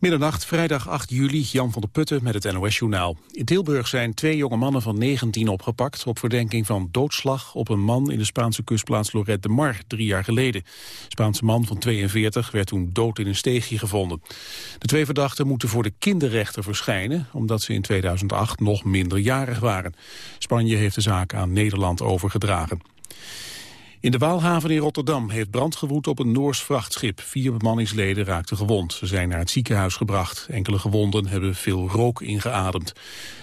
Middernacht, vrijdag 8 juli, Jan van der Putten met het NOS-journaal. In Tilburg zijn twee jonge mannen van 19 opgepakt... op verdenking van doodslag op een man in de Spaanse kustplaats Lorette de Mar... drie jaar geleden. De Spaanse man van 42 werd toen dood in een steegje gevonden. De twee verdachten moeten voor de kinderrechter verschijnen... omdat ze in 2008 nog minderjarig waren. Spanje heeft de zaak aan Nederland overgedragen. In de Waalhaven in Rotterdam heeft brand gewoed op een Noors vrachtschip. Vier bemanningsleden raakten gewond. Ze zijn naar het ziekenhuis gebracht. Enkele gewonden hebben veel rook ingeademd.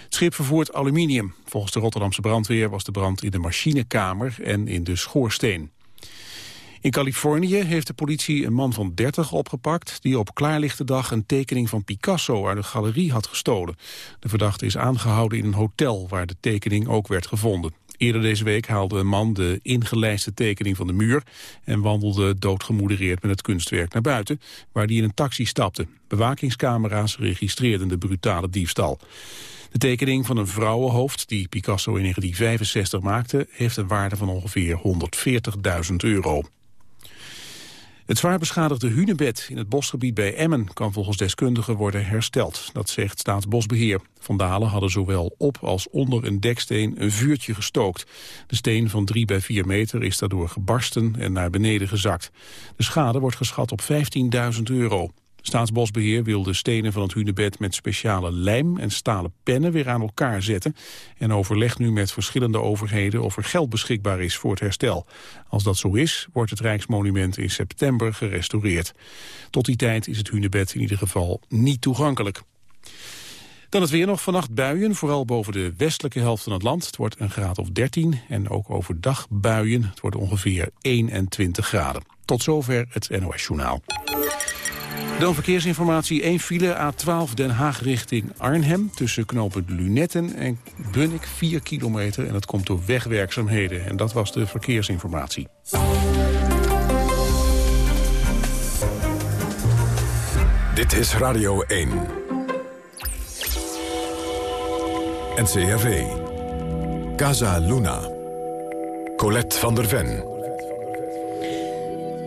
Het schip vervoert aluminium. Volgens de Rotterdamse brandweer was de brand in de machinekamer en in de schoorsteen. In Californië heeft de politie een man van 30 opgepakt... die op klaarlichte dag een tekening van Picasso uit een galerie had gestolen. De verdachte is aangehouden in een hotel waar de tekening ook werd gevonden. Eerder deze week haalde een man de ingelijste tekening van de muur... en wandelde doodgemoedereerd met het kunstwerk naar buiten... waar hij in een taxi stapte. Bewakingscamera's registreerden de brutale diefstal. De tekening van een vrouwenhoofd die Picasso in 1965 maakte... heeft een waarde van ongeveer 140.000 euro. Het zwaar beschadigde hunebed in het bosgebied bij Emmen kan volgens deskundigen worden hersteld. Dat zegt Staatsbosbeheer. Vandalen hadden zowel op als onder een deksteen een vuurtje gestookt. De steen van 3 bij 4 meter is daardoor gebarsten en naar beneden gezakt. De schade wordt geschat op 15.000 euro. Staatsbosbeheer wil de stenen van het hunebed met speciale lijm en stalen pennen weer aan elkaar zetten en overlegt nu met verschillende overheden of er geld beschikbaar is voor het herstel. Als dat zo is, wordt het Rijksmonument in september gerestaureerd. Tot die tijd is het hunebed in ieder geval niet toegankelijk. Dan het weer nog vannacht buien, vooral boven de westelijke helft van het land. Het wordt een graad of 13 en ook overdag buien. Het wordt ongeveer 21 graden. Tot zover het NOS Journaal. Dan verkeersinformatie. 1 file A12 Den Haag richting Arnhem. Tussen knopen Lunetten en Bunnik 4 kilometer. En dat komt door wegwerkzaamheden. En dat was de verkeersinformatie. Dit is Radio 1. NCRV. Casa Luna. Colette van der Ven.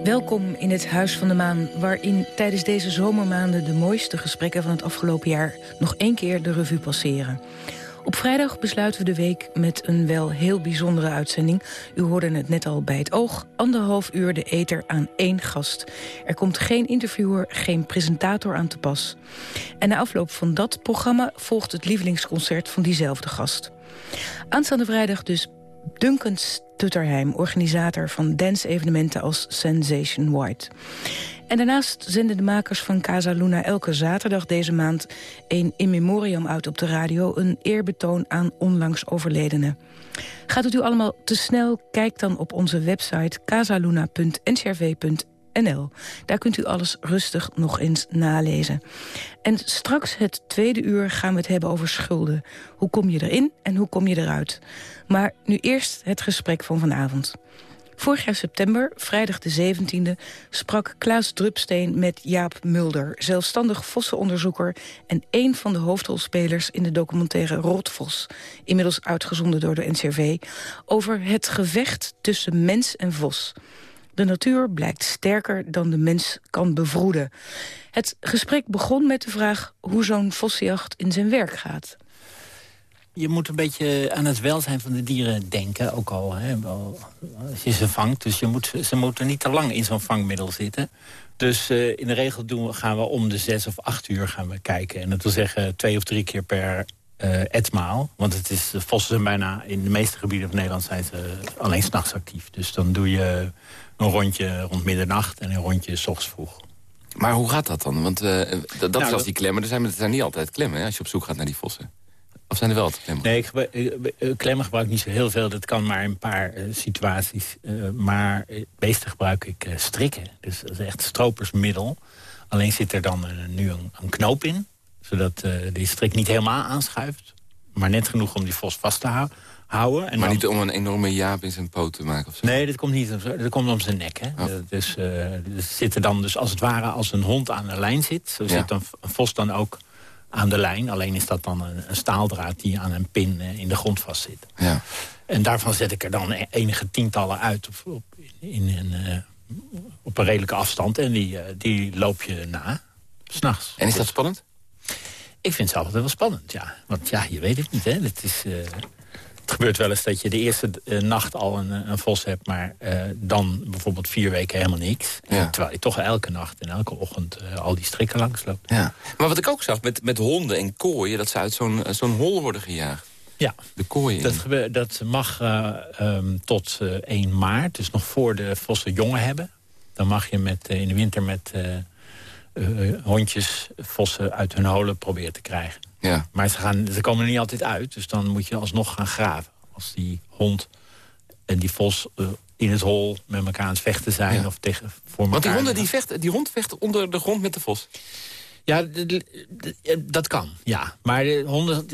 Welkom in het Huis van de Maan, waarin tijdens deze zomermaanden... de mooiste gesprekken van het afgelopen jaar nog één keer de revue passeren. Op vrijdag besluiten we de week met een wel heel bijzondere uitzending. U hoorde het net al bij het oog. Anderhalf uur de eter aan één gast. Er komt geen interviewer, geen presentator aan te pas. En na afloop van dat programma volgt het lievelingsconcert van diezelfde gast. Aanstaande vrijdag dus Duncan Stutterheim, organisator van dance-evenementen als Sensation White. En daarnaast zenden de makers van Casa Luna elke zaterdag deze maand... een in memoriam uit op de radio, een eerbetoon aan onlangs overledenen. Gaat het u allemaal te snel? Kijk dan op onze website casaluna.ncrv.nl Daar kunt u alles rustig nog eens nalezen. En straks het tweede uur gaan we het hebben over schulden. Hoe kom je erin en hoe kom je eruit? Maar nu eerst het gesprek van vanavond. Vorig jaar september, vrijdag de 17e, sprak Klaas Drupsteen met Jaap Mulder... zelfstandig vossenonderzoeker en één van de hoofdrolspelers... in de documentaire Rotvos, inmiddels uitgezonden door de NCRV... over het gevecht tussen mens en vos. De natuur blijkt sterker dan de mens kan bevroeden. Het gesprek begon met de vraag hoe zo'n vossenjacht in zijn werk gaat. Je moet een beetje aan het welzijn van de dieren denken, ook al hè, als je ze vangt. Dus je moet, ze moeten niet te lang in zo'n vangmiddel zitten. Dus uh, in de regel doen we, gaan we om de zes of acht uur gaan we kijken. En dat wil zeggen twee of drie keer per uh, etmaal. Want het is, vossen zijn bijna in de meeste gebieden van Nederland zijn ze alleen s'nachts actief. Dus dan doe je een rondje rond middernacht en een rondje s ochtends vroeg. Maar hoe gaat dat dan? Want uh, dat, nou, is als die klemmen. Er zijn, er zijn niet altijd klemmen hè, als je op zoek gaat naar die vossen. Of zijn er wel altijd klemmen? Nee, ik gebruik, eh, klemmen gebruik ik niet zo heel veel. Dat kan maar in een paar uh, situaties. Uh, maar meeste gebruik ik strikken. Dus dat is echt stropersmiddel. Alleen zit er dan nu een, een, knoop in. Zodat die strik niet helemaal aanschuift. Maar net genoeg om die vos vast te houden houden. En maar niet om een enorme jaap in zijn poot te maken? Of zo? Nee, dat komt niet dat komt om zijn nek. Hè. Oh. Dus, uh, zit er dan dus als het ware als een hond aan de lijn zit. Zo zit een, vos dan ook aan de lijn. Alleen is dat dan een, een staaldraad die aan een pin uh, in de grond vastzit. Ja. En daarvan zet ik er dan e-, enige tientallen uit op, op in, een, uh, op een redelijke afstand. En die, die loop je na. s'nachts. En is dat spannend? Ik vind het altijd wel spannend, ja. Want ja, je weet het niet, hè. Het, is, het gebeurt wel eens dat je de eerste uh, nacht al een, een, vos hebt... maar uh, dan bijvoorbeeld vier weken helemaal niks. Ja. Terwijl je toch elke nacht en elke ochtend al die strikken langs loopt. Ja. Maar wat ik ook zag met, met honden en kooien... dat ze uit zo'n zo'n hol worden gejaagd. Ja, de kooien. Dat, gebeurt, dat mag um, tot 1 maart, dus nog voor de vossen jongen hebben. Dan mag je met, in de winter met hondjes, vossen uit hun holen proberen te krijgen. Ja. Maar ze, gaan, ze komen er niet altijd uit, dus dan moet je alsnog gaan graven. Als die hond en die vos uh, in het hol met elkaar aan het vechten zijn. Ja. Of tegen, voor Want die, honden, die, vecht, die hond vecht onder de grond met de vos? Ja, dat kan, ja. Maar de honden,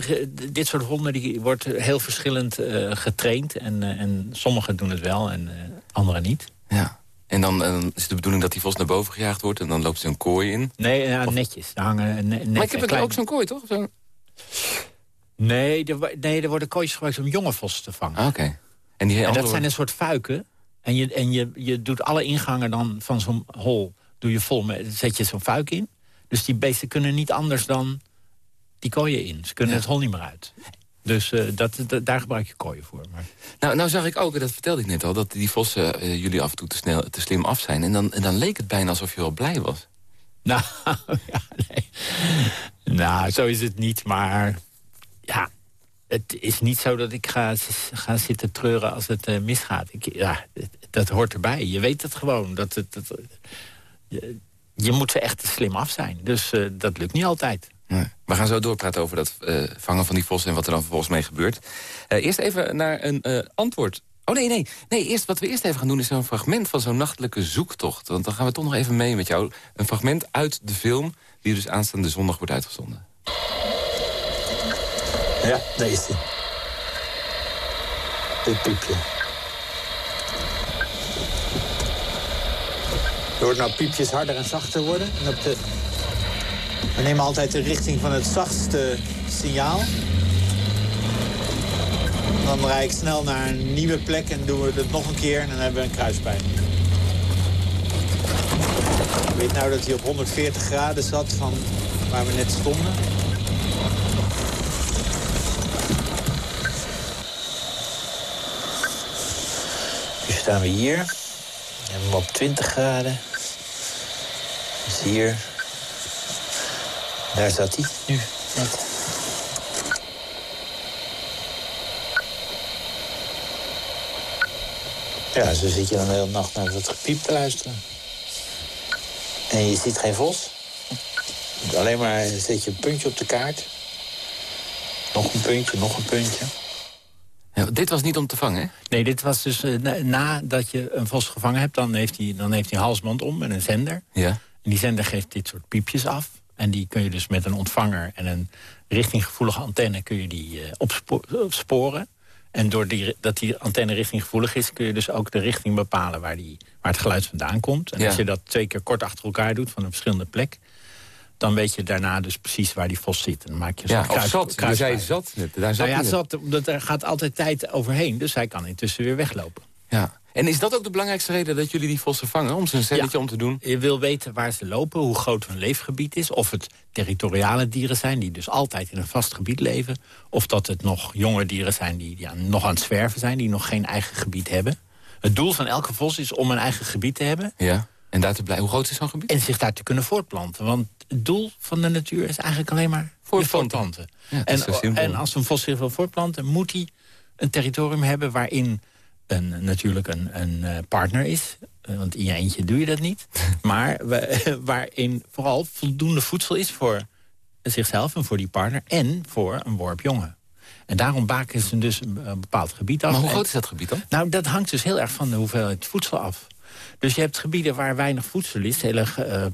dit soort honden die wordt heel verschillend uh, getraind. En, uh, en sommigen doen het wel en anderen niet. Ja. En dan, dan, is de bedoeling dat die vos naar boven gejaagd wordt... en dan loopt ze een kooi in? Nee, ja, netjes. Hangen net, maar ik heb klein... ook zo'n kooi, toch? Zo... Nee, er, nee, er worden kooitjes gebruikt om jonge vossen te vangen. Ah, Oké. En, die en dat zijn een soort fuiken. En, je, en je, je doet alle ingangen dan van zo'n hol doe je vol met, zet je zo'n fuik in. Dus die beesten kunnen niet anders dan die kooien in. Ze kunnen ja. het hol niet meer uit. Dus uh, dat, dat, daar gebruik je kooien voor. Maar... Nou, nou zag ik ook, dat vertelde ik net al... dat die vossen uh, jullie af en toe te, snel, te slim af zijn. En dan, en dan leek het bijna alsof je wel blij was. Nou, ja, nee. nou, zo is het niet. Maar ja, het is niet zo dat ik ga, ga zitten treuren als het uh, misgaat. Ik, ja, dat hoort erbij. Je weet het gewoon. Dat, dat, je, je moet ze echt slim af zijn. Dus dat lukt niet altijd. Nee. We gaan zo doorpraten over dat uh, vangen van die vossen... en wat er dan vervolgens mee gebeurt. Uh, eerst even naar een uh, antwoord. Oh nee, nee. nee eerst, wat we eerst even gaan doen is zo'n fragment van zo'n nachtelijke zoektocht. Want dan gaan we toch nog even mee met jou. Een fragment uit de film die dus aanstaande zondag wordt uitgezonden. Ja, daar is hij. Dit piepje. Je hoort nou piepjes harder en zachter worden. En op de we nemen altijd de richting van het zachtste signaal. Dan rijd ik snel naar een nieuwe plek en doen we het nog een keer en dan hebben we een kruispijn. Ik weet nou dat hij op 140 graden zat van waar we net stonden. Nu staan we hier. We hebben hem op 20 graden. Dus hier daar zat hij nu, net. Ja, zo zit je dan de hele nacht naar dat gepiep te luisteren. En je ziet geen vos. Alleen maar zet je een puntje op de kaart. Nog een puntje, nog een puntje. Ja, dit was niet om te vangen, hè? Nee, dit was dus uh, nadat je een vos gevangen hebt... dan heeft hij, dan heeft hij een halsband om en een zender. Ja. En die zender geeft dit soort piepjes af. En die kun je dus met een ontvanger en een richtinggevoelige antenne... kun je die uh, opspo opsporen. En door die, dat die antenne richtinggevoelig is... kun je dus ook de richting bepalen waar, die, waar het geluid vandaan komt. En Ja. als je dat twee keer kort achter elkaar doet van een verschillende plek... dan weet je daarna dus precies waar die vos zit. En dan maak je Ja, kruis- zat. Je kruispijn. zei zat net. Daar zat Nou ja, hij zat, omdat er gaat altijd tijd overheen. Dus hij kan intussen weer weglopen. Ja. En is dat ook de belangrijkste reden dat jullie die vossen vangen? Om ze een celletje om te doen? Je wil weten waar ze lopen, hoe groot hun leefgebied is. Of het territoriale dieren zijn, die dus altijd in een vast gebied leven. Of dat het nog jonge dieren zijn die ja, nog aan het zwerven zijn... die nog geen eigen gebied hebben. Het doel van elke vos is om een eigen gebied te hebben... Ja. En daar te blijven. Hoe groot is zo'n gebied? en zich daar te kunnen voortplanten. Want het doel van de natuur is eigenlijk alleen maar Voortplanten. Ja, en, en als een vos zich wil voortplanten, moet hij een territorium hebben... waarin een, natuurlijk een, een eh, partner is. Eh, Want in je eentje doe je dat niet. maar wa- waarin vooral voldoende voedsel is voor zichzelf en voor die partner... en voor een worp jongen. En daarom baken ze dus een, bepaald gebied af. Maar hoe groot is dat gebied dan? nou, dat hangt dus heel erg van de hoeveelheid voedsel af. Dus je hebt gebieden waar weinig voedsel is. Hele, eh,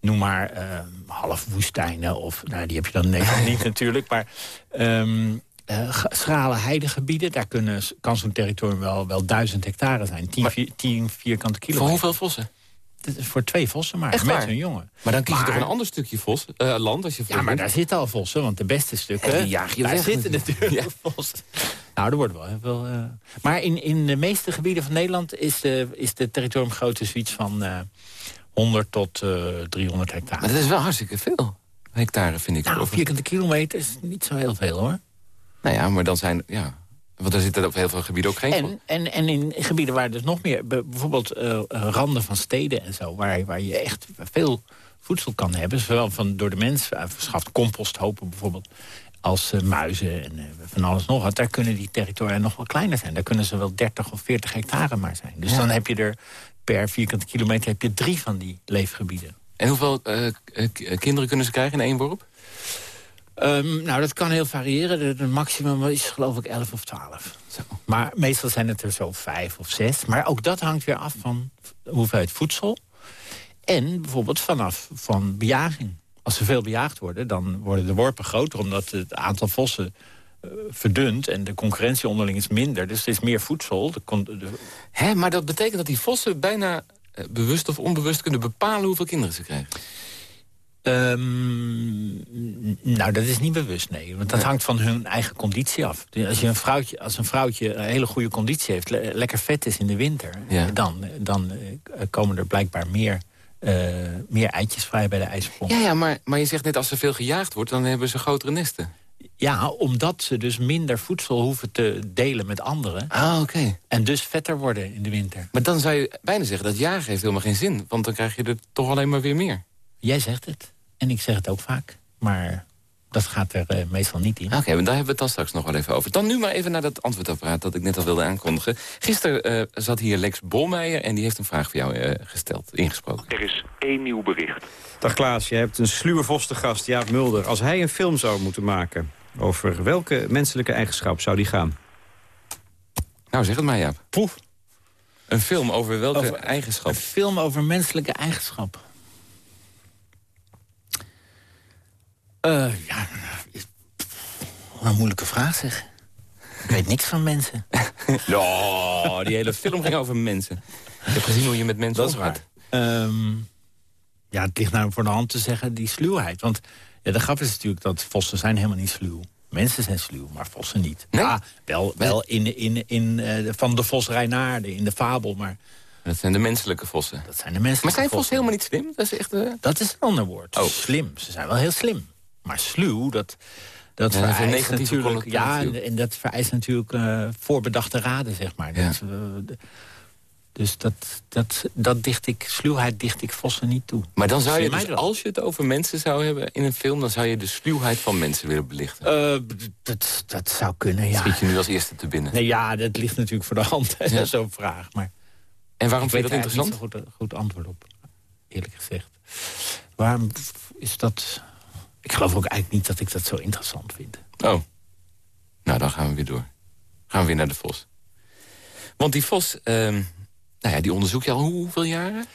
noem maar eh, half woestijnen. Of, nou, die heb je dan in Nederland niet natuurlijk. Maar ehm, eh, g- schrale heidegebieden. Daar kunnen, kan zo'n territorium wel, wel duizend hectare zijn. 10 Maar- vier, 10 vierkante Voor kilometer. hoeveel vossen? Voor twee vossen maar. Echt met hun jongen. Maar dan kies je toch een ander stukje vos, eh, land als je Ja, maar daar zitten al vossen, want de beste stukken... En die jaag je daar weg zitten natuurlijk. natuurlijk vossen. Nou, er wordt wel... eh, Maar in, in de meeste gebieden van Nederland... is de, is de territoriumgrootte zoiets van eh 100 tot uh, 300 hectare. Maar dat is wel hartstikke veel hectare, vind ik. Nou, vierkante kilometer is niet zo heel veel, hoor. Nou ja, maar dan zijn... Ja, want er zitten op heel veel gebieden ook geen... En, en, en in gebieden waar dus nog meer... bijvoorbeeld uh, randen van steden en zo... Waar, waar je echt veel voedsel kan hebben. Zowel van, door de mens uh, verschaft composthopen bijvoorbeeld... als uh, muizen en van alles nog wat. Daar kunnen die territoria nog wel kleiner zijn. Daar kunnen ze wel 30 of 40 hectare maar zijn. Dus dan heb je er per vierkante kilometer heb je drie van die leefgebieden. En hoeveel kinderen kunnen ze krijgen in één worp? Um, nou, dat kan heel variëren. Het maximum is geloof ik 11 of 12. Zo. Maar meestal zijn het er zo vijf of zes. Maar ook dat hangt weer af van hoeveelheid voedsel. En bijvoorbeeld vanaf van bejaging. Als er veel bejaagd worden, dan worden de worpen groter... omdat het aantal vossen uh, verdunt en de concurrentie onderling is minder. Dus er is meer voedsel. De, de... Hè, maar dat betekent dat die vossen bijna uh, bewust of onbewust kunnen bepalen hoeveel kinderen ze krijgen? Um, nou, dat is niet bewust, nee. Want dat hangt van hun eigen conditie af. Als, je een, vrouwtje, als een vrouwtje een hele goede conditie heeft... lekker vet is in de winter... dan, dan uh, komen er blijkbaar meer, uh, meer eitjes vrij bij de ijsprong. Ja, ja maar, maar je zegt net als er veel gejaagd wordt... dan hebben ze grotere nesten. Ja, omdat ze dus minder voedsel hoeven te delen met anderen. Ah, oké. En dus vetter worden in de winter. Maar dan zou je bijna zeggen dat jagen heeft helemaal geen zin. Want dan krijg je er toch alleen maar weer meer. Jij zegt het. En ik zeg het ook vaak. Maar dat gaat er uh, meestal niet in. Oké, okay, daar hebben we het dan straks nog wel even over. Dan nu maar even naar dat antwoordapparaat dat ik net al wilde aankondigen. Gisteren uh, zat hier Lex Bolmeijer en die heeft een vraag voor jou uh, gesteld, ingesproken. Er is één nieuw bericht. Dag Klaas, je hebt een sluwe vos te gast, Jaap Mulder. Als hij een film zou moeten maken, over welke menselijke eigenschap zou die gaan? Nou, zeg het maar, Jaap. Poef. Een film over welke over, eigenschap? Een film over menselijke eigenschap. Uh, ja, een moeilijke vraag zeg. Ik weet niks van mensen. oh, die hele film ging over mensen. Ik heb gezien hoe je met mensen Dat is waar. Um, ja, het ligt nou voor de hand te zeggen, die sluwheid. Want ja, de grap is natuurlijk dat vossen zijn helemaal niet sluw. Mensen zijn sluw, maar vossen niet. Nee? Ja, wel, wel in, in, in, uh, van de vos Reinaarde, in de fabel, maar... Dat zijn de menselijke vossen. Dat zijn de menselijke Maar zijn vossen helemaal niet slim? Dat is echt... Uh... Dat is een ander woord. Oh. Slim. Ze zijn wel heel slim. Maar sluw, dat, dat ja, vereist natuurlijk... Ja, en, dat vereist natuurlijk uh, voorbedachte raden, zeg maar. Ja. Dat, uh, dus dat, dat, dat dicht ik, sluwheid dicht ik vossen niet toe. Maar dan zou je dus, als je het over mensen zou hebben in een film... dan zou je de sluwheid van mensen willen belichten? Uh, dat, dat zou kunnen, ja. Schiet je nu als eerste te binnen? Nee, ja, dat ligt natuurlijk voor de hand, ja. zo'n vraag. Maar en waarom vind je dat interessant? Ik goed, goed antwoord op, eerlijk gezegd. Waarom is dat... Ik geloof ook eigenlijk niet dat ik dat zo interessant vind. Oh. Nou, dan gaan we weer door. Gaan we weer naar de Vos. Want die Vos, uh, nou ja, die onderzoek je al hoeveel jaren?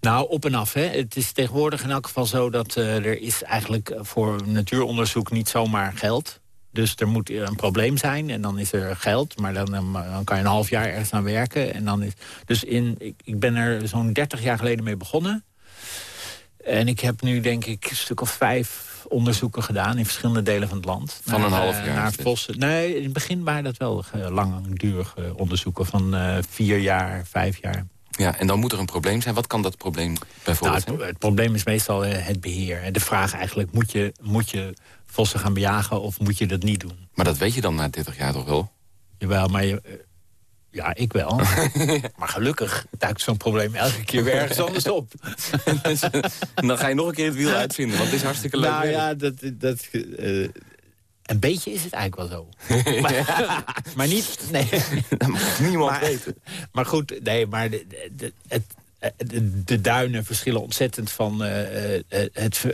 Nou, op en af. Hè. Het is tegenwoordig in elk geval zo dat uh, er is eigenlijk voor natuuronderzoek niet zomaar geld. Dus er moet een probleem zijn en dan is er geld. Maar dan, dan kan je een half jaar ergens aan werken. En dan is, dus in, ik, ik ben er zo'n 30 jaar geleden mee begonnen. En ik heb nu denk ik een stuk of vijf onderzoeken gedaan in verschillende delen van het land. Van naar, een half jaar? Naar vossen. Nee, in het begin waren dat wel langdurige onderzoeken van uh, vier jaar, vijf jaar. Ja, en dan moet er een probleem zijn. Wat kan dat probleem bijvoorbeeld nou, het, het, probleem is meestal uh, het beheer. De vraag eigenlijk, moet je, moet je vossen gaan bejagen of moet je dat niet doen? Maar dat weet je dan na 30 jaar toch wel? Jawel, maar je, ja, ik wel. maar gelukkig duikt zo'n probleem elke keer weer ergens anders op. dan ga je nog een keer het wiel uitvinden, want het is hartstikke leuk. Nou ja, dat... dat uh, een beetje is het eigenlijk wel zo. maar, maar, niet... Nee. Dat mag niemand maar, weten. Maar goed, nee, maar de, de, het, de, de, duinen verschillen ontzettend van uh, het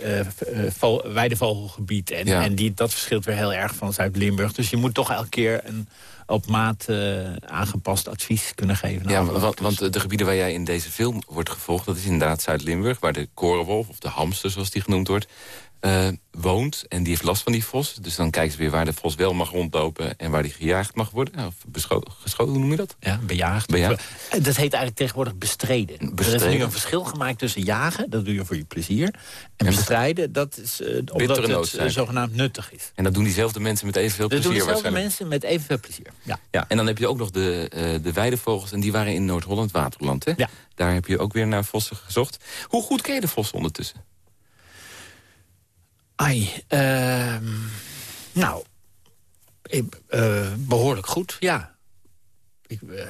uh, weidevogelgebied. En, ja. en die, dat verschilt weer heel erg van Zuid-Limburg. Dus je moet toch elke keer een op maat uh, aangepast advies kunnen geven. Ja, want, want, de gebieden waar jij in deze film wordt gevolgd... dat is inderdaad Zuid-Limburg, waar de korenwolf, of de hamster zoals die genoemd wordt... Uh, woont en die heeft last van die vos. Dus dan kijken ze weer waar de vos wel mag rondlopen... en waar die gejaagd mag worden. Of geschoten, hoe noem je dat? Ja, bejaagd. bejaagd. Dat heet eigenlijk tegenwoordig bestreden. bestreden. Er is nu een verschil gemaakt tussen jagen, dat doe je voor je plezier... en, en bestrijden, dat is uh, omdat het zogenaamd nuttig is. En dat doen diezelfde mensen met evenveel dat plezier doen diezelfde mensen met evenveel plezier. ja. ja. En dan heb je ook nog de, uh, de weidevogels. En die waren in Noord-Holland Waterland. Hè? Ja. Daar heb je ook weer naar vossen gezocht. Hoe goed ken je de vossen ondertussen? Uh, nou, ik, uh, behoorlijk goed, ja. Ik, uh,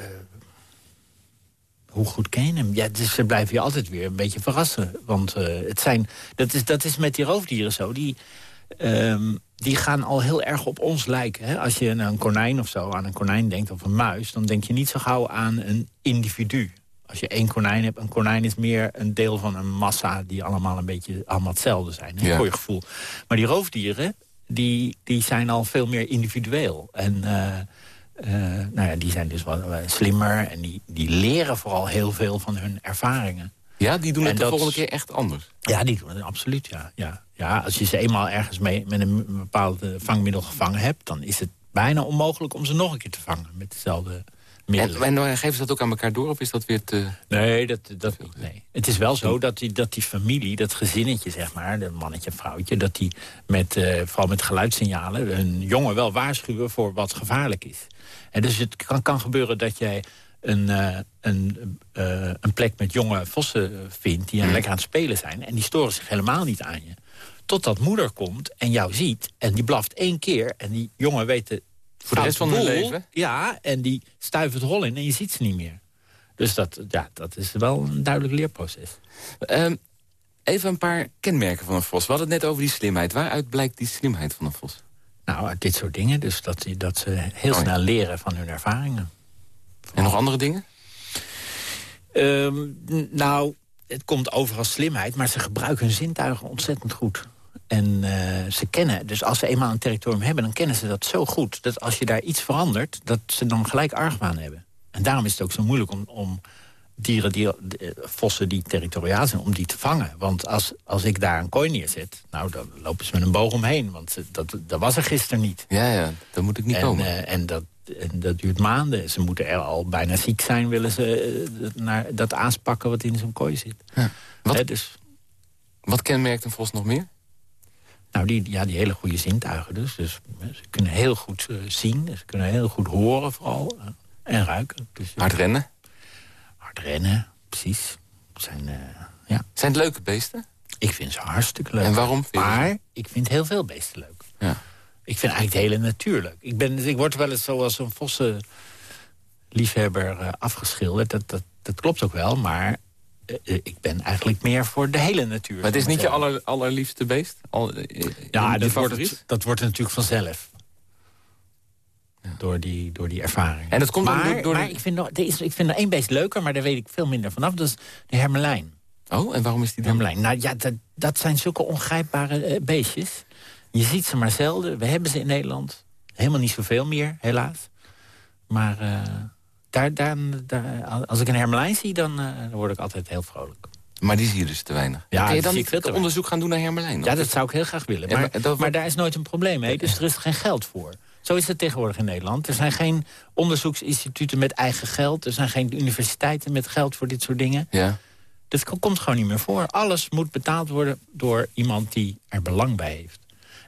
hoe goed ken je hem? Ja, dus ze blijven je altijd weer een beetje verrassen. Want uh, het zijn, dat, is, dat is met die roofdieren zo. Die, um, die gaan al heel erg op ons lijken. Hè? Als je aan een konijn of zo, aan een konijn denkt of een muis... dan denk je niet zo gauw aan een individu. Als je één konijn hebt, een konijn is meer een deel van een massa... die allemaal een beetje allemaal hetzelfde zijn, hè? Ja. voor je gevoel. Maar die roofdieren, die, die zijn al veel meer individueel. En uh, uh, nou ja, die zijn dus wat slimmer en die, die leren vooral heel veel van hun ervaringen. Ja, die doen het en de dat, volgende keer echt anders? Ja, die doen het absoluut, ja. ja. Ja, als je ze eenmaal ergens mee met een bepaald vangmiddel gevangen hebt... dan is het bijna onmogelijk om ze nog een keer te vangen met dezelfde middelen. En, en geven ze dat ook aan elkaar door of is dat weer te... Nee, dat, dat, nee. het is wel zo dat die, dat die familie, dat gezinnetje zeg maar... de mannetje en vrouwtje, dat die met, uh, vooral met geluidssignalen... een jongen wel waarschuwen voor wat gevaarlijk is. En dus het kan, kan gebeuren dat jij een, uh, een, uh, een plek met jonge vossen vindt... die mm. lekker aan het spelen zijn. En die storen zich helemaal niet aan je. Totdat moeder komt en jou ziet en die blaft één keer... en die jongen weet de voor de rest van hun leven? Ja, en die stuiven het hol in en je ziet ze niet meer. Dus dat, ja, dat is wel een duidelijk leerproces. Um, even een paar kenmerken van een vos. We hadden het net over die slimheid. Waaruit blijkt die slimheid van een vos? Nou, uit dit soort dingen. Dus dat, dat ze heel oh, ja. snel leren van hun ervaringen. En nog andere dingen? Um, nou, het komt over als slimheid, maar ze gebruiken hun zintuigen ontzettend goed. En uh, ze kennen, dus als ze eenmaal een territorium hebben... dan kennen ze dat zo goed, dat als je daar iets verandert... dat ze dan gelijk argwaan hebben. En daarom is het ook zo moeilijk om, om dieren, die, vossen die territoriaal zijn... om die te vangen. Want als, als ik daar een kooi neerzet, nou, dan lopen ze met een boog omheen. Want dat, dat was er gisteren niet. Ja, ja, dat moet ik niet en, komen. Uh, en dat, en dat duurt maanden. Ze moeten er al bijna ziek zijn, willen ze uh, naar dat aanspakken wat in zo'n kooi zit. Ja. Wat, He, dus, wat kenmerkt een vos nog meer? Nou, die, ja, die hele goede zintuigen dus. dus ze kunnen heel goed uh, zien, ze kunnen heel goed horen vooral. Uh, en ruiken. Dus, hard rennen? Hard rennen, precies. Zijn, uh, ja. Zijn het leuke beesten? Ik vind ze hartstikke leuk. En waarom Maar ik vind heel veel beesten leuk. Ja. Ik vind eigenlijk het hele natuur leuk. Ik, ben, ik word wel eens zoals een vossenliefhebber afgeschilderd. Dat, dat, dat klopt ook wel, maar ik ben eigenlijk meer voor de hele natuur. Maar het is niet je aller, allerliefste beest? Al, uh, ja, dat wordt, het, dat wordt natuurlijk vanzelf. Ja. Door, die, door die ervaring. En dat komt maar, door, door maar ik, vind nog, er is, ik vind er één beest leuker, maar daar weet ik veel minder vanaf. Dat is de hermelijn. Oh, en waarom is die de hermelijn? Nou ja, dat, dat zijn zulke ongrijpbare uh, beestjes. Je ziet ze maar zelden. We hebben ze in Nederland. Helemaal niet zoveel meer, helaas. Maar daar, daar, daar, als ik een hermelijn zie, dan, uh, dan, word ik altijd heel vrolijk. Maar die zie je dus te weinig. Ja, Kun je dan niet onderzoek gaan doen naar hermelijn? Ja, dat zou ik heel graag willen. Maar, ja, maar, dat... maar, daar is nooit een probleem mee, dus er is geen geld voor. Zo is het tegenwoordig in Nederland. Er zijn geen onderzoeksinstituten met eigen geld. Er zijn geen universiteiten met geld voor dit soort dingen. Ja. Dat komt gewoon niet meer voor. Alles moet betaald worden door iemand die er belang bij heeft.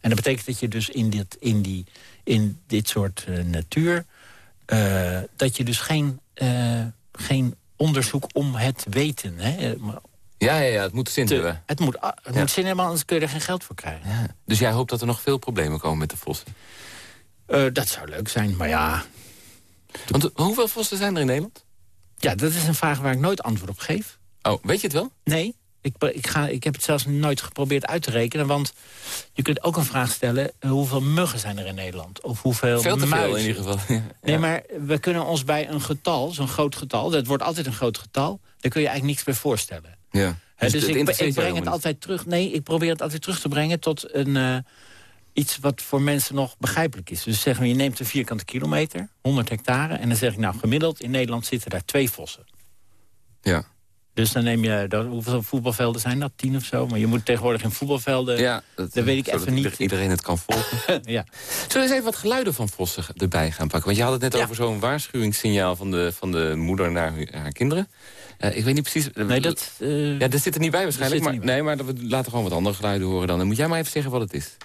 En dat betekent dat je dus in dit, in die, in dit soort uh, natuur... Uh, dat je dus geen, uh, geen onderzoek om het weten... Hè? Ja, ja, ja, het moet zin te, hebben. Het moet, het ja. moet zin hebben, anders kun je er geen geld voor krijgen. Ja. Dus jij hoopt dat er nog veel problemen komen met de vossen? Uh, dat zou leuk zijn, maar ja... Want hoeveel vossen zijn er in Nederland? Ja, dat is een vraag waar ik nooit antwoord op geef. Oh, weet je het wel? Nee. Ik, ik, ga, ik heb het zelfs nooit geprobeerd uit te rekenen. Want je kunt ook een vraag stellen... hoeveel muggen zijn er in Nederland? Of hoeveel Veel te muizen? veel in ieder geval. Ja. Nee, maar we kunnen ons bij een getal, zo'n groot getal... dat wordt altijd een groot getal... daar kun je eigenlijk niks bij voorstellen. Ja. He, dus, dus ik, ik, breng het altijd terug... Nee, ik probeer het altijd terug te brengen tot een... Uh, iets wat voor mensen nog begrijpelijk is. Dus zeggen we, je neemt een vierkante kilometer, 100 hectare... en dan zeg ik, nou, gemiddeld in Nederland zitten daar twee vossen. Ja. Dus dan neem je, dan, hoeveel voetbalvelden zijn dat? Tien of zo? Maar je moet tegenwoordig in voetbalvelden... Ja, dat, dat weet ik even niet. iedereen het kan volgen. ja. Zullen we eens even wat geluiden van vossen erbij gaan pakken? Want je had het net ja. over zo'n waarschuwingssignaal van de, van de moeder naar haar kinderen. Uh, ik weet niet precies... Nee, dat... Uh, ja, dat zit er niet bij waarschijnlijk. Maar, niet bij. Nee, maar we laten gewoon wat andere geluiden horen dan. Dan moet jij maar even zeggen wat het is.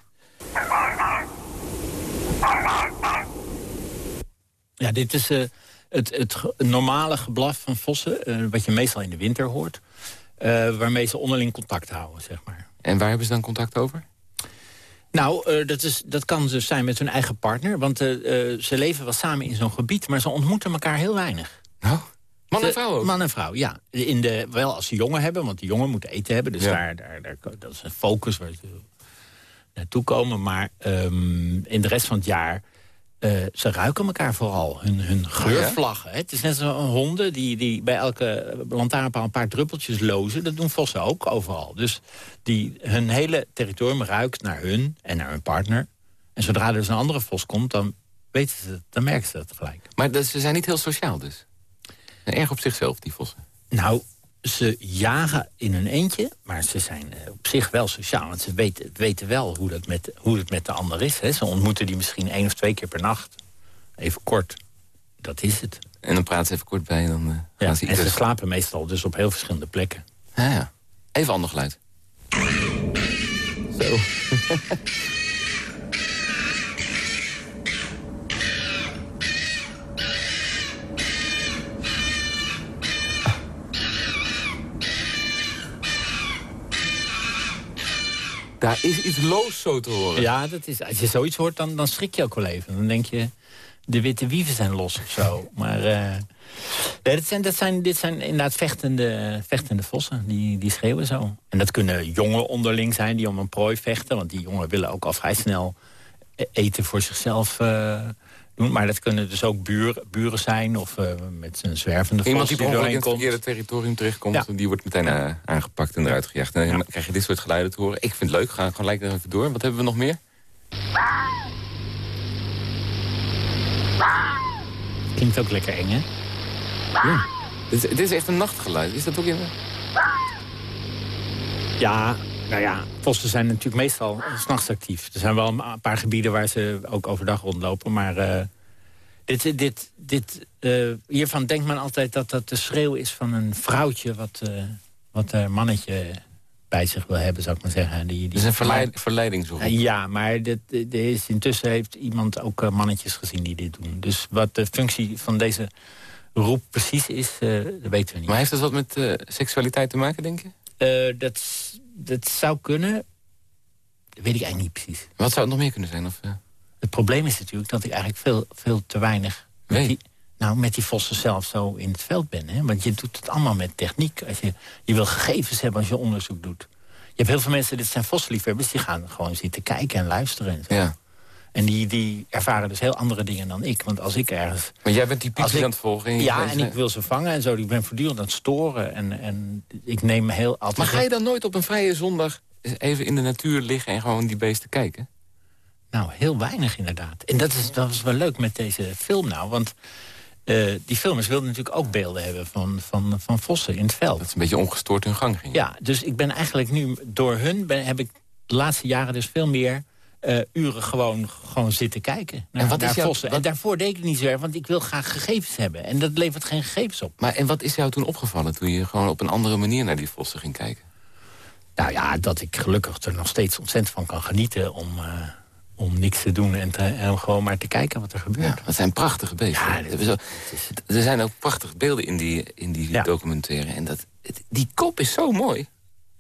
Ja, dit is uh, het, het normale geblaf van vossen... Uh, wat je meestal in de winter hoort... Uh, waarmee ze onderling contact houden, zeg maar. En waar hebben ze dan contact over? Nou, dat, is, dat kan dus zijn met hun eigen partner. Want ze leven wel samen in zo'n gebied... maar ze ontmoeten elkaar heel weinig. Nou, man en vrouw ook? Man en vrouw, ja. In de, wel als ze jongen hebben, want die jongen moeten eten hebben. Dus daar, daar, daar, dat is een focus waar ze naartoe komen. Maar um, in de rest van het jaar uh, ze ruiken elkaar vooral, hun, hun geurvlaggen. Het is net zo'n honden die, die bij elke lantaarnpaal een paar druppeltjes lozen. Dat doen vossen ook overal. Dus die, hun hele territorium ruikt naar hun en naar hun partner. En zodra er dus een andere vos komt, dan weten ze het, dan merken ze het gelijk. Maar dat, ze zijn niet heel sociaal dus? Erg op zichzelf, die vossen? Nou, ze jagen in hun eentje, maar ze zijn eh, op zich wel sociaal. Want ze weten, weten wel hoe, dat met, hoe het met de ander is. Hè. Ze ontmoeten die misschien één of twee keer per nacht. Even kort. Dat is het. En dan praten ze even kort bij. Dan, uh, ja, ze en ze slapen meestal dus op heel verschillende plekken. Ja, ja. Even ander geluid. Zo. Daar is iets loos zo te horen. Ja, dat is, als je zoiets hoort, dan, dan schrik je ook wel even. Dan denk je, de witte wieven zijn los of zo. Maar uh, dat zijn, dat zijn, dit zijn inderdaad vechtende, vechtende vossen. Die, die schreeuwen zo. En dat kunnen jongen onderling zijn die om een prooi vechten. Want die jongen willen ook al vrij snel e-, eten voor zichzelf uh, doen. Maar dat kunnen dus ook buren, buren zijn of uh, met een zwervende Iemand die, die in het verkeerde territorium terechtkomt... Ja. die wordt meteen uh, aangepakt en eruit gejaagd. En dan krijg je dit soort geluiden te horen. Ik vind het leuk, ga gewoon gelijk even door. Wat hebben we nog meer? Klinkt ook lekker eng, hè? Ja. Dit, dit is echt een nachtgeluid. Is dat ook in... Ja, nou ja, vossen zijn natuurlijk meestal s'nachts actief. Er zijn wel een paar gebieden waar ze ook overdag rondlopen. Maar uh, dit, dit, dit, uh, hiervan denkt men altijd dat dat de schreeuw is van een vrouwtje... wat, uh, wat een mannetje bij zich wil hebben, zou ik maar zeggen. Die, die dus een verleid, ja, maar dit, dit is, intussen heeft iemand ook mannetjes gezien die dit doen. Dus wat de functie van deze roep precies is, dat weten we niet. Maar heeft dat wat met seksualiteit te maken, denk je? dat dat zou kunnen. Dat weet ik eigenlijk niet precies. Wat zou het nog meer kunnen zijn? Of, uh... Het probleem is natuurlijk dat ik eigenlijk veel, veel te weinig... Met die, nou, met die vossen zelf zo in het veld ben. Hè? Want je doet het allemaal met techniek. Als je, je wil gegevens hebben als je onderzoek doet. Je hebt heel veel mensen, dit zijn vossenliefhebbers... die gaan gewoon zitten kijken en luisteren. En zo. Ja. En die, die ervaren dus heel andere dingen dan ik. Want als ik ergens... Maar jij bent die pietjes aan het volgen. Ja, en ik wil ze vangen en zo. Ik ben voortdurend aan het storen. En, en ik neem heel altijd... Maar ga je dan nooit op een vrije zondag even in de natuur liggen... en gewoon die beesten kijken? Nou, heel weinig inderdaad. En dat, is, dat was wel leuk met deze film nou. Want uh, die filmers wilden natuurlijk ook beelden hebben van, van, van vossen in het veld. Dat is een beetje ongestoord hun gang ging. Ja, dus ik ben eigenlijk nu door hun... Ben, heb ik de laatste jaren dus veel meer uh, uren gewoon, gewoon zitten kijken naar, en wat is vossen. En daarvoor deed ik niet zo erg, want ik wil graag gegevens hebben. En dat levert geen gegevens op. Maar en wat is jou toen opgevallen toen je gewoon op een andere manier naar die vossen ging kijken? Nou ja, dat ik gelukkig er nog steeds ontzettend van kan genieten om... Uh, om niks te doen en, te, en gewoon maar te kijken wat er gebeurt. Ja, dat zijn prachtige beesten. Ja, er zijn ook prachtige beelden in die, in die ja. documentaire. En dat, die kop is zo mooi.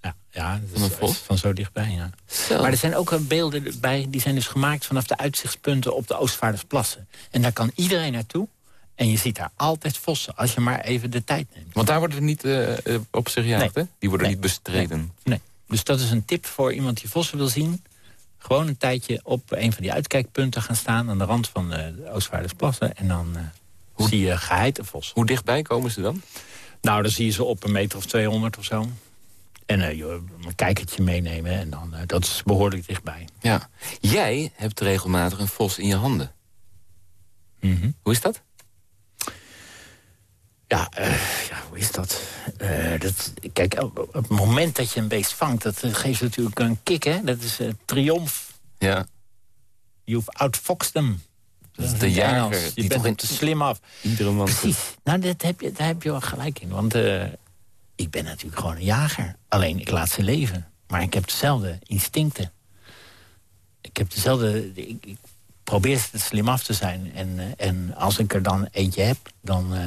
Ja, ja dat is, van zo dichtbij, ja. Maar er zijn ook beelden bij, die zijn dus gemaakt vanaf de uitzichtspunten op de Oostvaardersplassen. En daar kan iedereen naartoe. En je ziet daar altijd vossen, als je maar even de tijd neemt. Want daar worden er niet uh, op zich gejaagd, hè? Die worden niet bestreden. Nee. Dus dat is een tip voor iemand die vossen wil zien. Gewoon een tijdje op een van die uitkijkpunten gaan staan... aan de rand van de Oostvaardersplassen. En dan uh, zie je geheite vossen. Hoe dichtbij komen ze dan? Nou, dan zie je ze op een meter of 200 of zo. En uh, een kijkertje meenemen. En dan, uh, dat is behoorlijk dichtbij. Ja. Jij hebt regelmatig een vos in je handen. Mm -hmm. Hoe is dat? Ja, uh, ja hoe is dat? dat kijk, op, het moment dat je een beest vangt... dat geeft natuurlijk een kick, hè? Dat is een triomf. Ja. You've outfoxed them. Dat is de jager. Je bent er te slim af. Iedere man. Precies. Nou, dat heb je, daar heb je wel gelijk in. Want ik ben natuurlijk gewoon een jager. Alleen, ik laat ze leven. Maar ik heb dezelfde instincten. Ik heb dezelfde... Ik, ik probeer slim af te zijn. En, eh, en als ik er dan eentje heb, dan, uh,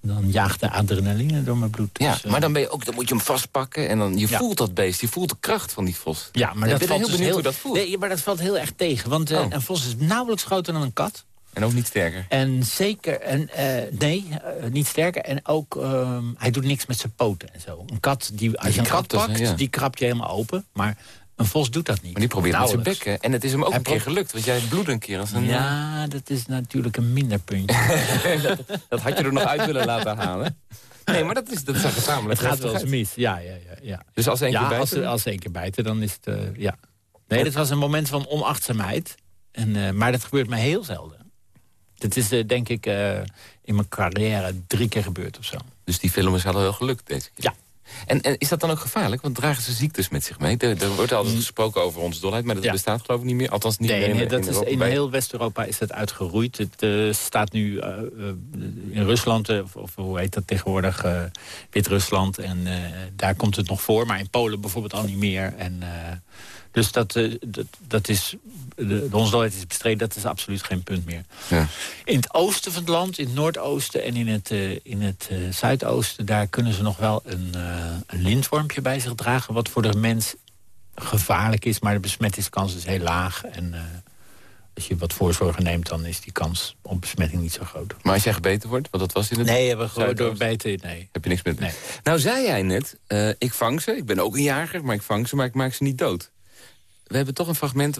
dan jaagt de adrenaline door mijn bloed. Ja, dus, maar dan, ben je ook, dan moet je hem vastpakken en dan, je voelt dat beest. Je voelt de kracht van die vos. Ja, maar dat valt heel dus hoe dat voelt. Nee, maar dat valt heel erg tegen. Want oh. een vos is nauwelijks groter dan een kat. En ook niet sterker? En zeker, en, nee, niet sterker. En ook, ehm, hij doet niks met zijn poten en zo. Een kat, die, als je een kat pakt, die krabt je helemaal open. Maar een vos doet dat niet. Maar die probeert met zijn bekken. En het is hem ook een keer gelukt. Want jij bloed een keer als een... Ja, dat is natuurlijk een minder puntje. dat, dat, had je er nog uit willen laten halen. Nee, maar dat is, dat is gezamenlijk. Het gaat wel eens mis, ja, ja, ja, ja. Dus als één keer bijten? Als, als één keer bijten, dan is het, ja. Nee, dat was een moment van onachtzaamheid. En, maar dat gebeurt mij heel zelden. Dat is uh, denk ik in mijn carrière drie keer gebeurd of zo. Dus die film is wel gelukt deze keer? Ja, en, en, is dat dan ook gevaarlijk? Want dragen ze ziektes met zich mee? Er, er wordt altijd mm. gesproken over ons dolheid, maar dat bestaat geloof ik niet meer. Althans niet nee, meer in, nee, dat is, in heel West-Europa is dat uitgeroeid. Het uh, staat nu uh, in Rusland, uh, of, hoe heet dat tegenwoordig, Wit-Rusland. En daar komt het nog voor, maar in Polen bijvoorbeeld al niet meer. En, dus dat, dat, dat is de, de is bestreden, dat is absoluut geen punt meer. Ja. In het oosten van het land, in het noordoosten en in het, uh, in het uh, zuidoosten... daar kunnen ze nog wel een, een lintwormpje bij zich dragen... wat voor de mens gevaarlijk is, maar de besmettingskans is heel laag. En als je wat voorzorgen neemt, dan is die kans op besmetting niet zo groot. Maar als jij gebeten wordt, want dat was in het Nee, hebben we gewoon door bijten, nee. Heb je niks met? Nee. Nou zei jij net, ik vang ze, ik ben ook een jager, maar ik vang ze, maar ik maak ze niet dood. We hebben toch een fragment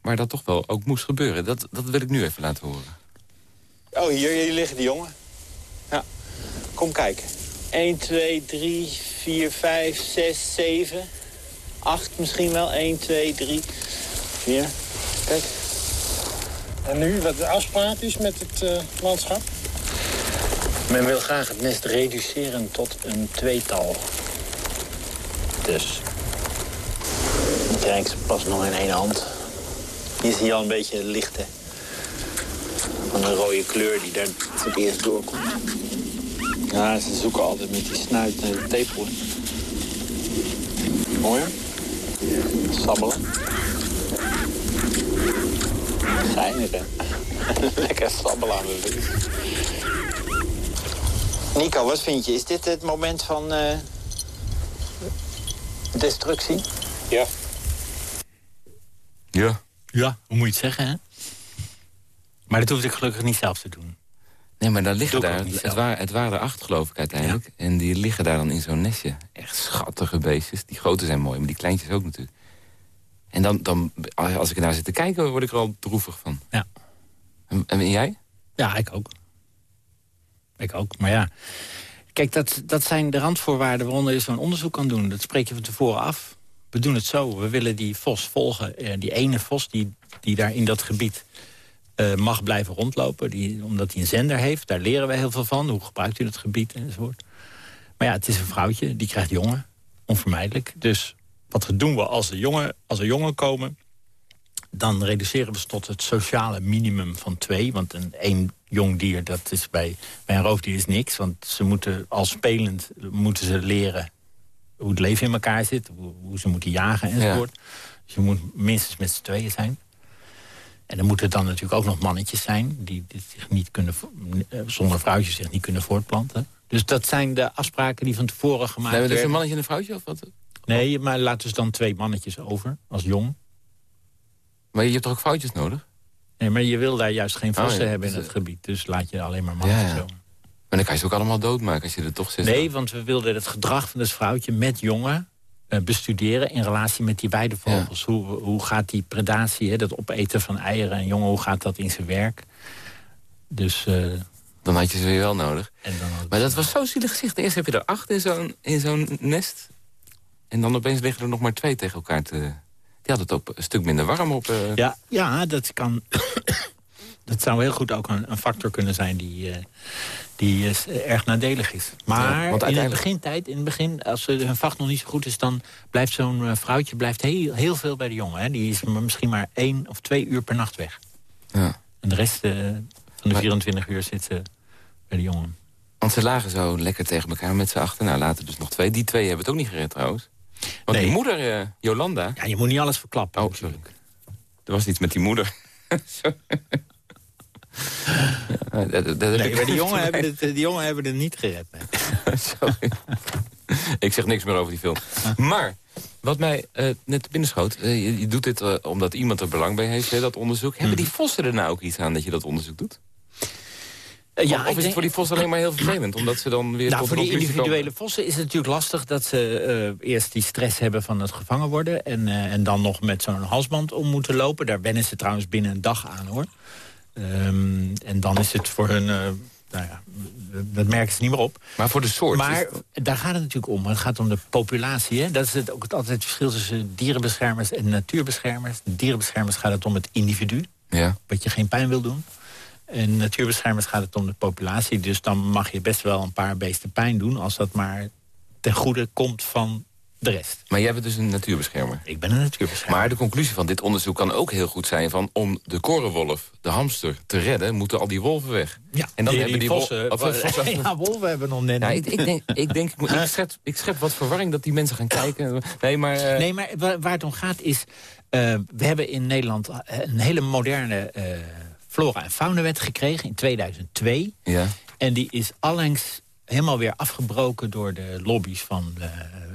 waar dat toch wel ook moest gebeuren. Dat, dat wil ik nu even laten horen. Oh, hier, hier liggen die jongen. Ja, kom kijken. 1, 2, 3, 4, 5, 6, 7, 8 misschien wel. 1, 2, 3, 4. Kijk. En nu, wat de afspraak is met het uh, landschap? Men wil graag het nest reduceren tot een tweetal. Dus. Krijg ze pas nog in één hand. Je al een beetje het licht, Van een rode kleur die daar voor het eerst doorkomt. Ja, ze zoeken altijd met die snuit naar de tepel. Mooi, Sabbelen. Geinig, hè? Lekker sabbelen aan de Nico, wat vind je? Is dit het moment van uh, destructie? Ja. Ja. Ja, hoe moet je het zeggen, hè? Maar dat hoefde ik gelukkig niet zelf te doen. Nee, maar daar liggen daar, het, waren, het waren er acht geloof ik uiteindelijk. En die liggen daar dan in zo'n nestje. Echt schattige beestjes. Die grote zijn mooi, maar die kleintjes ook natuurlijk. En dan, dan als ik naar zit te kijken, word ik er al droevig van. Ja. En, en jij? Ja, ik ook. Ik ook, maar ja. Kijk, dat, dat zijn de randvoorwaarden waaronder je zo'n onderzoek kan doen. Dat spreek je van tevoren af we doen het zo. We willen die vos volgen. Uh, die ene vos die, die daar in dat gebied uh, mag blijven rondlopen. Die, omdat hij een zender heeft. Daar leren we heel veel van. Hoe gebruikt hij het gebied enzovoort. Maar ja, het is een vrouwtje. Die krijgt jongen. Onvermijdelijk. Dus wat doen we als er jongen, als er jongen komen... dan reduceren we ze tot het sociale minimum van twee. Want een één jong dier, dat is bij, bij een roofdier is niks. Want ze moeten als spelend moeten ze leren hoe het leven in elkaar zit. Hoe, ze moeten jagen enzovoort. Dus je moet minstens met z'n tweeën zijn. En dan moeten dan natuurlijk ook nog mannetjes zijn... die, zich niet kunnen, eh, zonder vrouwtjes zich niet kunnen voortplanten. Dus dat zijn de afspraken die van tevoren gemaakt werden. Hebben we dus een mannetje en een vrouwtje? Of wat? Nee, maar laten we dan twee mannetjes over, als jong. Maar je hebt toch ook vrouwtjes nodig? Nee, maar je wil daar juist geen oh, vasten hebben in het gebied. Dus laat je alleen maar mannetjes ja, ja. Maar dan kan je ze ook allemaal doodmaken als je er toch zit. Nee, want we wilden het gedrag van het vrouwtje met jongen uh, bestuderen... in relatie met die weidevogels. Hoe, hoe gaat die predatie, hè, dat opeten van eieren en jongen... hoe gaat dat in zijn werk? Dus... Uh, dan had je ze weer wel nodig. En dan maar dat was zo'n zielig gezicht. Eerst heb je er acht in zo'n zo'n nest. En dan opeens liggen er nog maar twee tegen elkaar te... Die had het ook een stuk minder warm op. Uh... Ja, ja, dat kan... dat zou heel goed ook een, een factor kunnen zijn die, uh, die uh, erg nadelig is. Maar ja, in de begintijd, in het begin, als hun vacht nog niet zo goed is... dan blijft zo'n uh, vrouwtje blijft heel, heel veel bij de jongen. Hè. Die is misschien maar één of twee uur per nacht weg. Ja. En de rest van de 24 uur zit ze bij de jongen. Want ze lagen zo lekker tegen elkaar met z'n achter. Nou, later dus nog twee. Die twee hebben het ook niet gered trouwens. Want die moeder, Jolanda... Ja, je moet niet alles verklappen. Oh, sorry. Er was iets met die moeder. Ja, dat, dat, dat nee, maar die jongen, hebben het, die jongen hebben het niet gered. Nee. Sorry. Ik zeg niks meer over die film. Maar, wat mij uh, net binnenschoot... Uh, je, je, doet dit uh, omdat iemand er belang bij heeft, hè, dat onderzoek. Hebben die mhm. vossen er nou ook iets aan dat je dat onderzoek doet? Ja, of, is het voor die vossen alleen maar heel vervelend? Omdat ze dan weer nou, voor die individuele vossen is het natuurlijk lastig... dat ze eerst die stress hebben van het gevangen worden... en, en dan nog met zo'n halsband om moeten lopen. Daar wennen ze trouwens binnen een dag aan, hoor. Um, en dan is het voor hun... Uh, nou ja, dat merken ze niet meer op. Maar voor de soort? Maar daar gaat het natuurlijk om. Het gaat om de populatie. Hè? Dat is het, ook altijd het verschil tussen dierenbeschermers en natuurbeschermers. De dierenbeschermers gaat het om het individu. Ja. Wat je geen pijn wil doen. En natuurbeschermers gaat het om de populatie. Dus dan mag je best wel een paar beesten pijn doen... als dat maar ten goede komt van de rest. Maar jij bent dus een natuurbeschermer? Ik ben een natuurbeschermer. Maar de conclusie van dit onderzoek kan ook heel goed zijn... van om de korenwolf, de hamster, te redden... moeten al die wolven weg. Ja, en dan die, hebben die, vossen... Wolven, ja, wolven hebben nog net ja, ik, ik, denk, ik, denk ik, schep, ik schep wat verwarring dat die mensen gaan kijken. Nee, maar, uh... nee, maar waar het om gaat is... Uh, we hebben in Nederland een hele moderne uh, flora- en faunawet gekregen in 2002. Ja. En die is allengs helemaal weer afgebroken door de lobby's van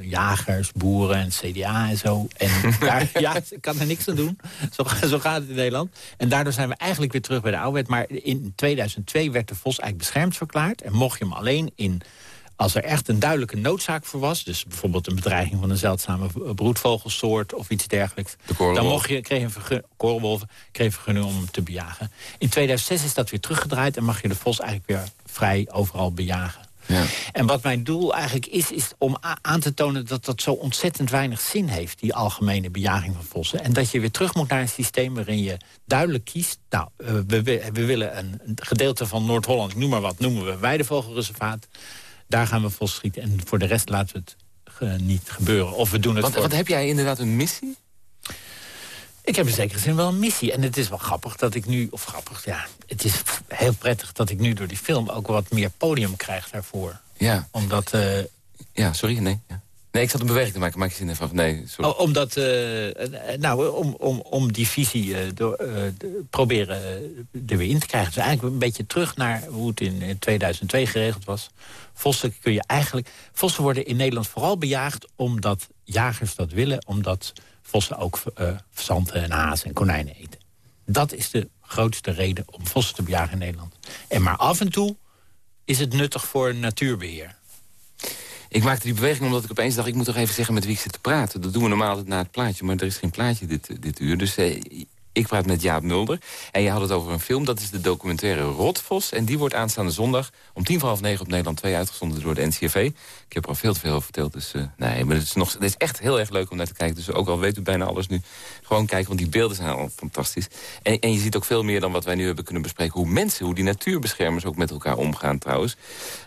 jagers, boeren en CDA en zo. En daar, ja, ik kan er niks aan doen. Zo, zo, gaat het in Nederland. En daardoor zijn we eigenlijk weer terug bij de oude wet. Maar in 2002 werd de vos eigenlijk beschermd verklaard. En mocht je hem alleen in als er echt een duidelijke noodzaak voor was... dus bijvoorbeeld een bedreiging van een zeldzame broedvogelsoort of iets dergelijks... dan mocht je, kreeg een korenwolven, kreeg een vergunning om hem te bejagen. In 2006 is dat weer teruggedraaid en mag je de vos eigenlijk weer vrij overal bejagen. Ja. En wat mijn doel eigenlijk is, is om aan te tonen dat dat zo ontzettend weinig zin heeft, die algemene bejaging van vossen. En dat je weer terug moet naar een systeem waarin je duidelijk kiest. Nou, eh, we, we willen een gedeelte van Noord-Holland, noem maar wat, noemen we weidevogelreservaat. Daar gaan we vos schieten en voor de rest laten we het uh, niet gebeuren. Of we doen het want, voor... want heb jij inderdaad een missie? Ik heb in zekere zin wel een missie. En het is wel grappig dat ik nu... Of grappig, ja. Het is heel prettig dat ik nu door die film ook wat meer podium krijg daarvoor. Ja. Omdat... Uh, ja, sorry, nee. Ja. Nee, ik zat een beweging te maken, maak je zin even Nee, sorry. Oh, omdat, uh, nou, om, om, om die visie uh, door, proberen er weer in te krijgen. Dus eigenlijk een beetje terug naar hoe het in 2002 geregeld was. Vossen kun je eigenlijk... Vossen worden in Nederland vooral bejaagd omdat jagers dat willen. Omdat vossen ook uh, zanten en hazen en konijnen eten. Dat is de grootste reden om vossen te bejagen in Nederland. En maar af en toe is het nuttig voor natuurbeheer. Ik maakte die beweging omdat ik opeens dacht... ik moet toch even zeggen met wie ik zit te praten. Dat doen we normaal na het plaatje, maar er is geen plaatje dit, dit uur. Dus eh, ik praat met Jaap Mulder. En je had het over een film, dat is de documentaire Rotvos. En die wordt aanstaande zondag om tien voor half negen op Nederland 2 uitgezonden door de NCRV. Ik heb er al veel te veel over verteld, dus uh, nee, maar het is, nog, het is echt heel erg leuk om naar te kijken. Dus ook al weet u bijna alles nu, gewoon kijken, want die beelden zijn al fantastisch. En, en je ziet ook veel meer dan wat wij nu hebben kunnen bespreken. Hoe mensen, hoe die natuurbeschermers ook met elkaar omgaan trouwens.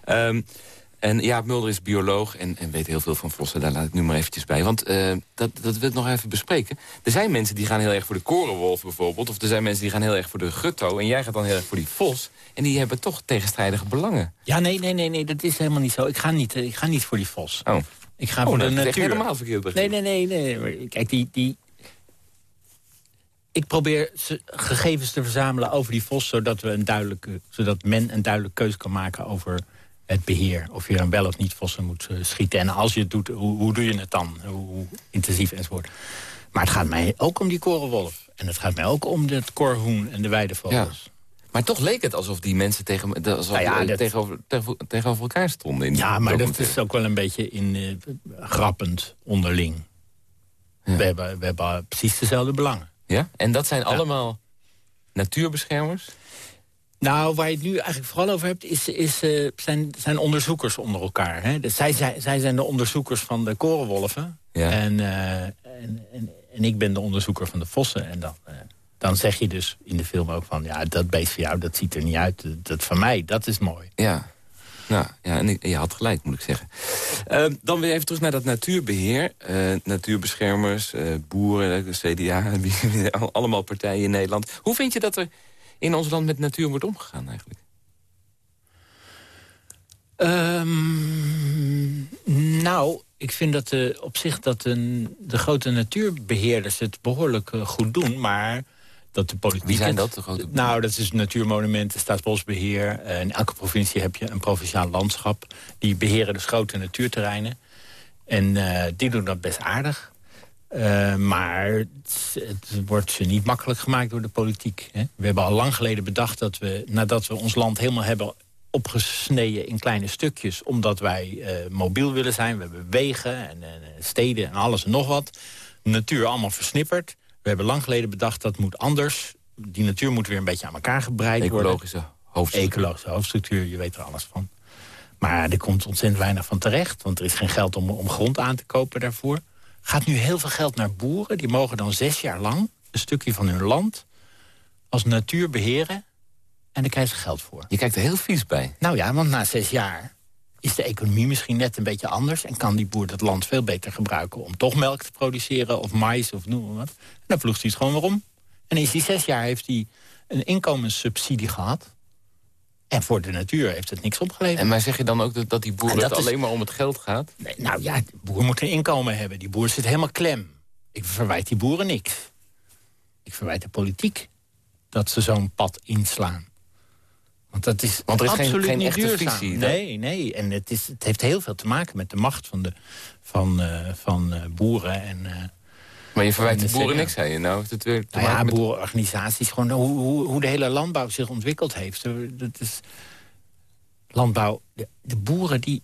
Um, en Jaap Mulder is bioloog en, en, weet heel veel van vossen. Daar laat ik nu maar eventjes bij. Want uh, dat, dat wil ik nog even bespreken. Er zijn mensen die gaan heel erg voor de korenwolf bijvoorbeeld. Of er zijn mensen die gaan heel erg voor de gutto. En jij gaat dan heel erg voor die vos. En die hebben toch tegenstrijdige belangen. Ja, nee, nee, nee, nee dat is helemaal niet zo. Ik ga niet, ik ga niet voor die vos. Oh. Ik ga oh, voor de natuur. helemaal verkeerd Nee, nee, nee, nee. Kijk, die, die, ik probeer gegevens te verzamelen over die vos... zodat, we een duidelijke, zodat men een duidelijke keuze kan maken over het beheer. Of je dan wel of niet vossen moet uh, schieten. En als je het doet, hoe, hoe doe je het dan? Hoe, hoe, intensief enzovoort. Maar het gaat mij ook om die korenwolf. En het gaat mij ook om het korhoen en de weidevogels. Ja. Maar toch leek het alsof die mensen tegen, alsof nou ja, dat... tegenover, tegenover, elkaar stonden. In ja, maar dat is ook wel een beetje in, uh, grappend onderling. Ja. We, hebben, we hebben precies dezelfde belangen. Ja? En dat zijn allemaal natuurbeschermers? Nou, waar je het nu eigenlijk vooral over hebt, is, is, uh, zijn, zijn onderzoekers onder elkaar. Hè? Dus zij, zij, zij zijn de onderzoekers van de korenwolven. Ja. En, uh, en, en, en, ik ben de onderzoeker van de vossen. En dan, uh, dan zeg je dus in de film ook van... ja, dat beest van jou, dat ziet er niet uit. Dat van mij, dat is mooi. Ja, nou, ja, en je had gelijk, moet ik zeggen. Uh, dan weer even terug naar dat natuurbeheer. Uh, natuurbeschermers, uh, boeren, de CDA, allemaal partijen in Nederland. Hoe vind je dat er in ons land met natuur wordt omgegaan eigenlijk? Um, nou, ik vind dat de, op zich dat de, de grote natuurbeheerders het behoorlijk uh, goed doen. Maar dat de politiek... Wie zijn dat, de grote- Nou, dat is Natuurmonumenten, Staatsbosbeheer. Eh, in elke provincie heb je een provinciaal landschap. Die beheren dus grote natuurterreinen. En eh, die doen dat best aardig. Eh, maar het, het wordt ze niet makkelijk gemaakt door de politiek. Hè? We hebben al lang geleden bedacht dat we, nadat we ons land helemaal hebben opgesneden in kleine stukjes... omdat wij eh, mobiel willen zijn. We hebben wegen en, en steden en alles en nog wat. Natuur allemaal versnipperd. We hebben lang geleden bedacht dat moet anders. Die natuur moet weer een beetje aan elkaar gebreid worden. Ecologische hoofdstructuur. Ecologische hoofdstructuur, je weet er alles van. Maar er komt ontzettend weinig van terecht. Want er is geen geld om, om grond aan te kopen daarvoor. Gaat nu heel veel geld naar boeren. Die mogen dan zes jaar lang een stukje van hun land als natuur beheren. En daar krijgen ze geld voor. Je kijkt er heel vies bij. Nou ja, want na zes jaar is de economie misschien net een beetje anders... en kan die boer dat land veel beter gebruiken om toch melk te produceren... of mais of noem maar wat. En dan vloegt hij het gewoon weer om. En in die zes jaar heeft hij een inkomenssubsidie gehad... en voor de natuur heeft het niks opgeleverd. En maar zeg je dan ook dat, dat die boeren dat het is- alleen maar om het geld gaat? Nee, nou ja, de boer moet een inkomen hebben. Die boer zit helemaal klem. Ik verwijt die boeren niks. Ik verwijt de politiek dat ze zo'n pad inslaan. Want dat is Want er is geen- absoluut geen niet echte duurzaam. visie, Nee, nee. En het, is, het heeft heel veel te maken met de macht van, de, van, eh, van eh, boeren. En, eh, Maar je verwijt de boeren niks, zei je. Nou, het weer nou ja, met... boerenorganisaties. Gewoon hoe, hoe, hoe de hele landbouw zich ontwikkeld heeft. Eh, Dat is landbouw. De, de boeren die.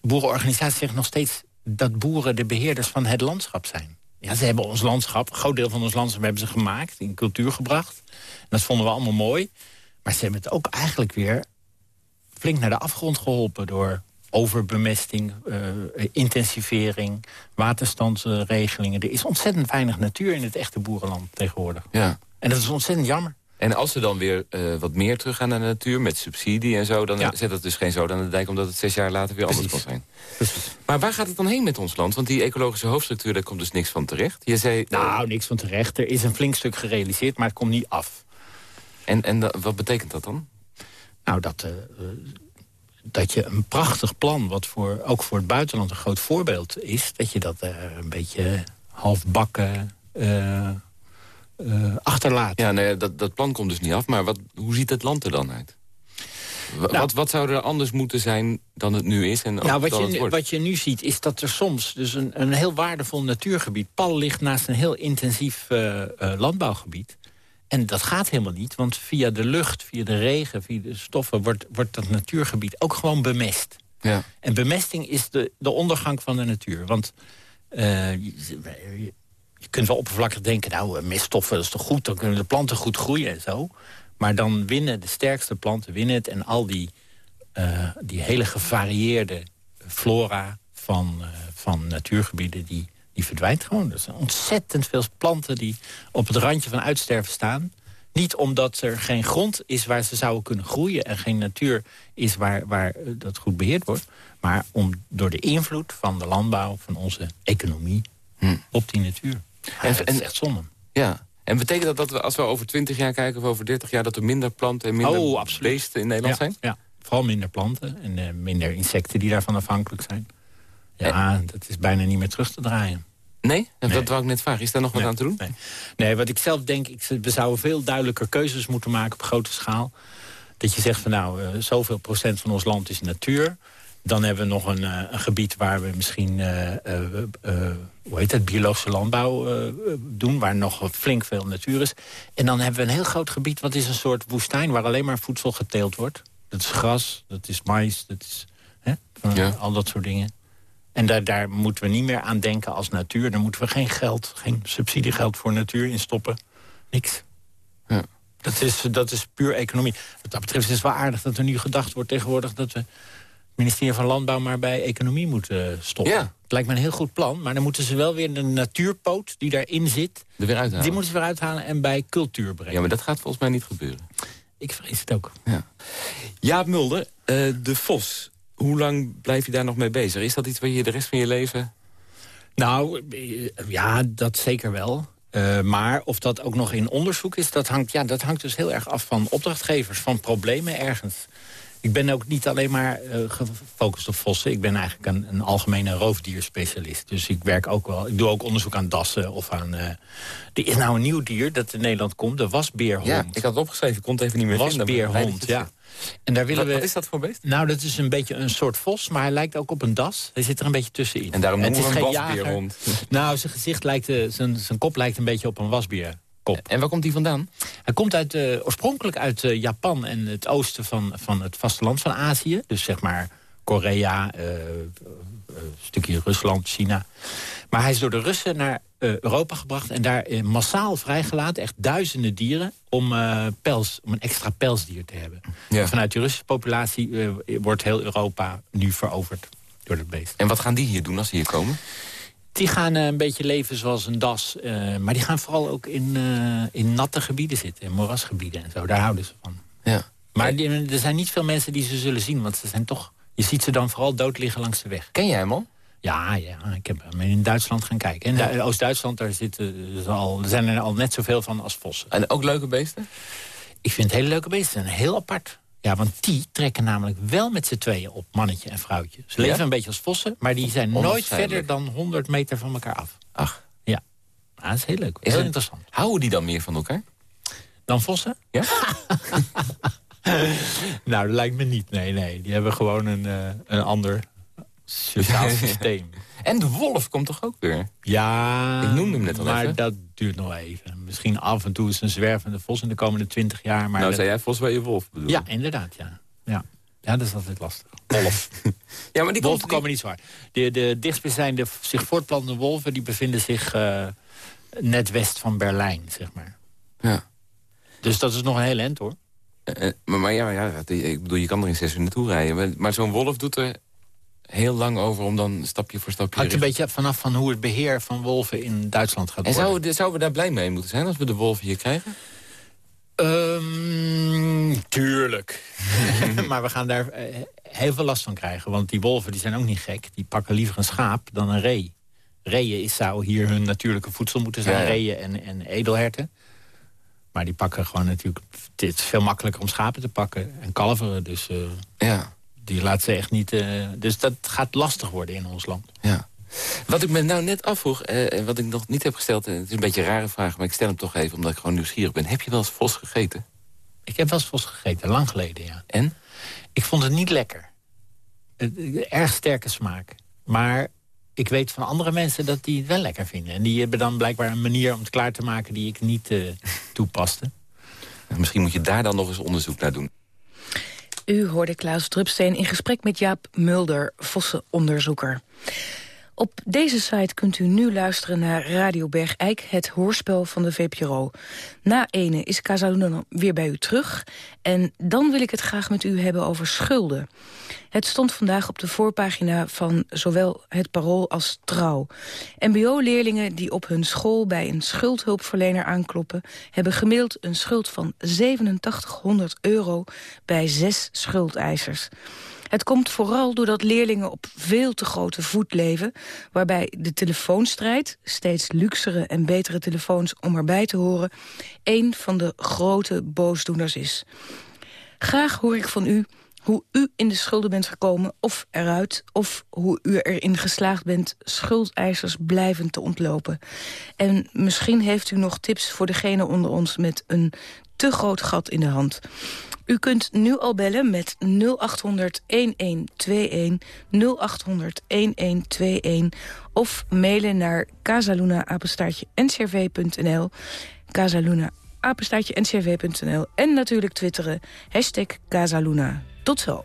De boerenorganisatie zegt nog steeds dat boeren de beheerders van het landschap zijn. Ja, ze hebben ons landschap, een groot deel van ons landschap hebben ze gemaakt, in cultuur gebracht. En dat vonden we allemaal mooi. Maar ze hebben het ook eigenlijk weer flink naar de afgrond geholpen door overbemesting, eh, intensivering, waterstandsregelingen. Er is ontzettend weinig natuur in het echte boerenland tegenwoordig. Ja. En dat is ontzettend jammer. En als ze dan weer eh, wat meer teruggaan naar de natuur... met subsidie en zo, dan Ja. zet dat dus geen zoden aan de dijk... omdat het zes jaar later weer anders kan Precies. zijn. Maar waar gaat het dan heen met ons land? Want die ecologische hoofdstructuur, daar komt dus niks van terecht. Je zei... eh, Nou, niks van terecht. Er is een flink stuk gerealiseerd, maar het komt niet af. en en wat betekent dat dan? Nou, dat, eh, eh, dat je een prachtig plan, wat voor, ook voor het buitenland een groot voorbeeld is... dat je dat eh, een beetje halfbakken eh, eh, achterlaat. Ja, nee, dat, dat plan komt dus niet af. Maar wat, hoe ziet het land er dan uit? Nou. wat, wat zou er anders moeten zijn dan het nu is? En Nou, wat je, wordt? wat je nu ziet is dat er soms dus een, een heel waardevol natuurgebied... pal ligt naast een heel intensief landbouwgebied. En dat gaat helemaal niet, want via de lucht, via de regen... via de stoffen wordt, wordt dat natuurgebied ook gewoon bemest. Ja. En bemesting is de, de ondergang van de natuur. Want eh, je, kunt wel oppervlakkig denken... nou, eh, meststoffen, dat is toch goed, dan kunnen de planten goed groeien en zo. Maar dan winnen de sterkste planten winnen het... en al die, eh, die hele gevarieerde flora van, van natuurgebieden... die, die verdwijnt gewoon. Er zijn ontzettend veel planten die op het randje van uitsterven staan... Niet omdat er geen grond is waar ze zouden kunnen groeien... en geen natuur is waar, waar eh, dat goed beheerd wordt. Maar om, door de invloed van de landbouw, van onze economie... op die natuur. En- dat is en- echt zonde. ja. En betekent dat dat we, als we over 20 jaar kijken... of over 30 jaar, dat er minder planten en minder Oh, beesten in Nederland ja, zijn? Ja, vooral minder planten en eh, minder insecten die daarvan afhankelijk zijn. Ja, dat is bijna niet meer terug te draaien. Nee? Dat wou ik net vragen. Is daar nog wat Nee, aan te doen? Nee. nee, wat ik zelf denk, ik, we zouden veel duidelijker keuzes moeten maken op grote schaal. Dat je zegt van nou, eh, zoveel procent van ons land is natuur. Dan hebben we nog een, eh, een gebied waar we misschien, eh, hoe heet het, biologische landbouw doen. Waar nog flink veel natuur is. En dan hebben we een heel groot gebied, wat is een soort woestijn... waar alleen maar voedsel geteeld wordt. Dat is gras, dat is mais, dat is hè, van Ja. al dat soort dingen. En daar, daar moeten we niet meer aan denken als natuur. Daar moeten we geen geld, geen subsidiegeld voor natuur in stoppen. Niks. Ja. Dat, is, dat is puur economie. Wat dat betreft is het wel aardig dat er nu gedacht wordt tegenwoordig... dat we het ministerie van Landbouw maar bij economie moeten stoppen. Ja. Het lijkt me een heel goed plan. Maar dan moeten ze wel weer de natuurpoot die daarin zit... Er weer uithalen? die moeten ze weer uithalen en bij cultuur brengen. Ja, maar dat gaat volgens mij niet gebeuren. Ik vrees het ook. Jaap Mulder, eh, de Vos. Hoe lang blijf je daar nog mee bezig? Is dat iets waar je de rest van je leven... Nou, eh, ja, dat zeker wel. Eh, maar of dat ook nog in onderzoek is, dat hangt, ja, dat hangt dus heel erg af van opdrachtgevers, van problemen ergens. Ik ben ook niet alleen maar uh, gefocust op vossen. Ik ben eigenlijk een, een, algemene roofdierspecialist. Dus ik werk ook wel. Ik doe ook onderzoek aan dassen of aan. Uh, er is nou een nieuw dier dat in Nederland komt, de wasbeerhond. Ja, ik had het opgeschreven, ik kon het even niet meer wasbeerhond, vinden. Wasbeerhond, ja. En daar willen wat, we... wat is dat voor beest? Nou, dat is een beetje een soort vos, maar hij lijkt ook op een das. Hij zit er een beetje tussenin. En daarom noemen we een wasbeerhond. Nou, zijn gezicht lijkt, uh, zijn, zijn kop lijkt een beetje op een wasbeer. En waar komt hij vandaan? Hij komt uit, uh, oorspronkelijk uit uh, Japan en het oosten van, van het vasteland van Azië. Dus zeg maar Korea, uh, een stukje Rusland, China. Maar hij is door de Russen naar Europa gebracht... en daar massaal vrijgelaten, echt duizenden dieren... om, pels, om een extra pelsdier te hebben. Ja. Vanuit de Russische populatie wordt heel Europa nu veroverd door het beest. En wat gaan die hier doen als ze hier komen? Die gaan uh, een beetje leven zoals een das. Maar die gaan vooral ook in, in natte gebieden zitten. In moerasgebieden en zo. Daar houden ze van. Ja. Maar die, er zijn niet veel mensen die ze zullen zien. Want ze zijn toch... Je ziet ze dan vooral dood liggen langs de weg. Ken jij hem al? Ja, ja, ik heb in Duitsland gaan kijken. In. Oost-Duitsland daar zitten dus al, er zijn er al net zoveel van als vossen. En ook leuke beesten? Ik vind hele leuke beesten. Heel apart. Ja, want die trekken namelijk wel met z'n tweeën op, mannetje en vrouwtje. Ze leven een beetje als vossen, maar die zijn nooit verder dan 100 meter van elkaar af. Ach. Ja, nou, dat is heel leuk. Is heel interessant. Houden die dan meer van elkaar? Dan vossen? Ja? nou, dat lijkt me niet. Nee, nee. Die hebben gewoon een, uh, een ander sociaal systeem. En de wolf komt toch ook weer? Ja, ik noemde hem net al maar even. dat duurt nog even. Misschien af en toe is een zwervende vos in de komende twintig jaar. Maar nou, dat... zei jij vos bij je wolf bedoel Ja, inderdaad, ja. ja. Ja, dat is altijd lastig. Wolf. ja, maar die wolven komt, komen niet zwaar. De, de dichtstbijzijnde zich voortplantende wolven... die bevinden zich uh, net west van Berlijn, zeg maar. Ja. Dus dat is nog een heel eind, hoor. Uh, maar, maar ja, ja, ik bedoel, je kan er in zes uur naartoe rijden. Maar, maar zo'n wolf doet er heel lang over om dan stapje voor stapje... Hangt een beetje vanaf van hoe het beheer van wolven in Duitsland gaat en worden. En zouden we daar blij mee moeten zijn als we de wolven hier krijgen? Um, tuurlijk. maar we gaan daar heel veel last van krijgen. Want die wolven die zijn ook niet gek. Die pakken liever een schaap dan een ree. Reeën is, zou hier hun natuurlijke voedsel moeten zijn. Ja, ja. Reeën en, en edelherten. Maar die pakken gewoon natuurlijk... Het is veel makkelijker om schapen te pakken. En kalveren, dus... Uh, ja. Die laat ze echt niet... Uh, dus dat gaat lastig worden in ons land. Ja. Wat ik me nou net afvroeg, en uh, wat ik nog niet heb gesteld... het is een beetje een rare vraag, maar ik stel hem toch even... omdat ik gewoon nieuwsgierig ben. Heb je wel eens vos gegeten? Ik heb wel eens vos gegeten, lang geleden, ja. En? Ik vond het niet lekker. Erg sterke smaak. Maar ik weet van andere mensen dat die het wel lekker vinden. En die hebben dan blijkbaar een manier om het klaar te maken... die ik niet uh, toepaste. Misschien moet je daar dan nog eens onderzoek naar doen. U hoorde Klaas Drupsteen in gesprek met Jaap Mulder, vossenonderzoeker. Op deze site kunt u nu luisteren naar Radio Bergijk, het hoorspel van de VPRO. Na ene is Casaluna weer bij u terug. En dan wil ik het graag met u hebben over schulden. Het stond vandaag op de voorpagina van zowel het Parool als Trouw. MBO-leerlingen die op hun school bij een schuldhulpverlener aankloppen... hebben gemiddeld een schuld van 8700 euro bij zes schuldeisers. Het komt vooral doordat leerlingen op veel te grote voet leven... waarbij de telefoonstrijd, steeds luxere en betere telefoons om erbij te horen... een van de grote boosdoeners is. Graag hoor ik van u hoe u in de schulden bent gekomen of eruit... of hoe u erin geslaagd bent schuldeisers blijvend te ontlopen. En misschien heeft u nog tips voor degene onder ons met een te groot gat in de hand. U kunt nu al bellen met 0800 1121, 0800 1121 of mailen naar casaluna-ncrv.nl, casaluna ncrv.nl en natuurlijk twitteren, hashtag Casaluna. Tot zo.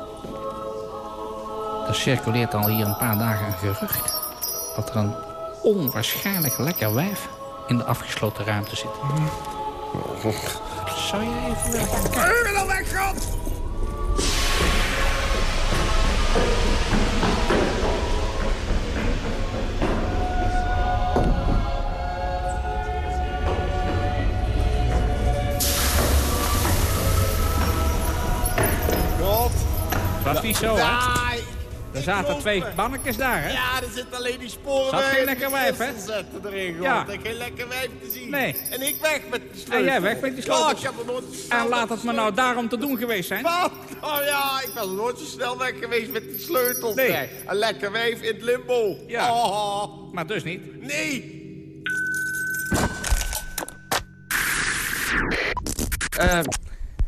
Er circuleert al hier een paar dagen een gerucht... dat er een onwaarschijnlijk lekker wijf in de afgesloten ruimte zit. Zou je even willen gaan kijken? Dan weg, God! God! Was niet zo, hè? Er zaten twee mannetjes daar, hè? Ja, er zitten alleen die sporen Zat geen en lekker wijf, hè? zetten erin, God. Ja. En geen lekker wijf te zien. Nee. En ik weg met die sleutel. En jij weg met die sleutel. Ja, ik heb er nooit zo snel En laat het me nou daarom te doen geweest zijn? Wat? Oh ja, ik ben nooit zo snel weg geweest met die sleutel. Nee. Een lekker wijf in het limbo. Ja. Oh, Maar dus niet. nee. Eh,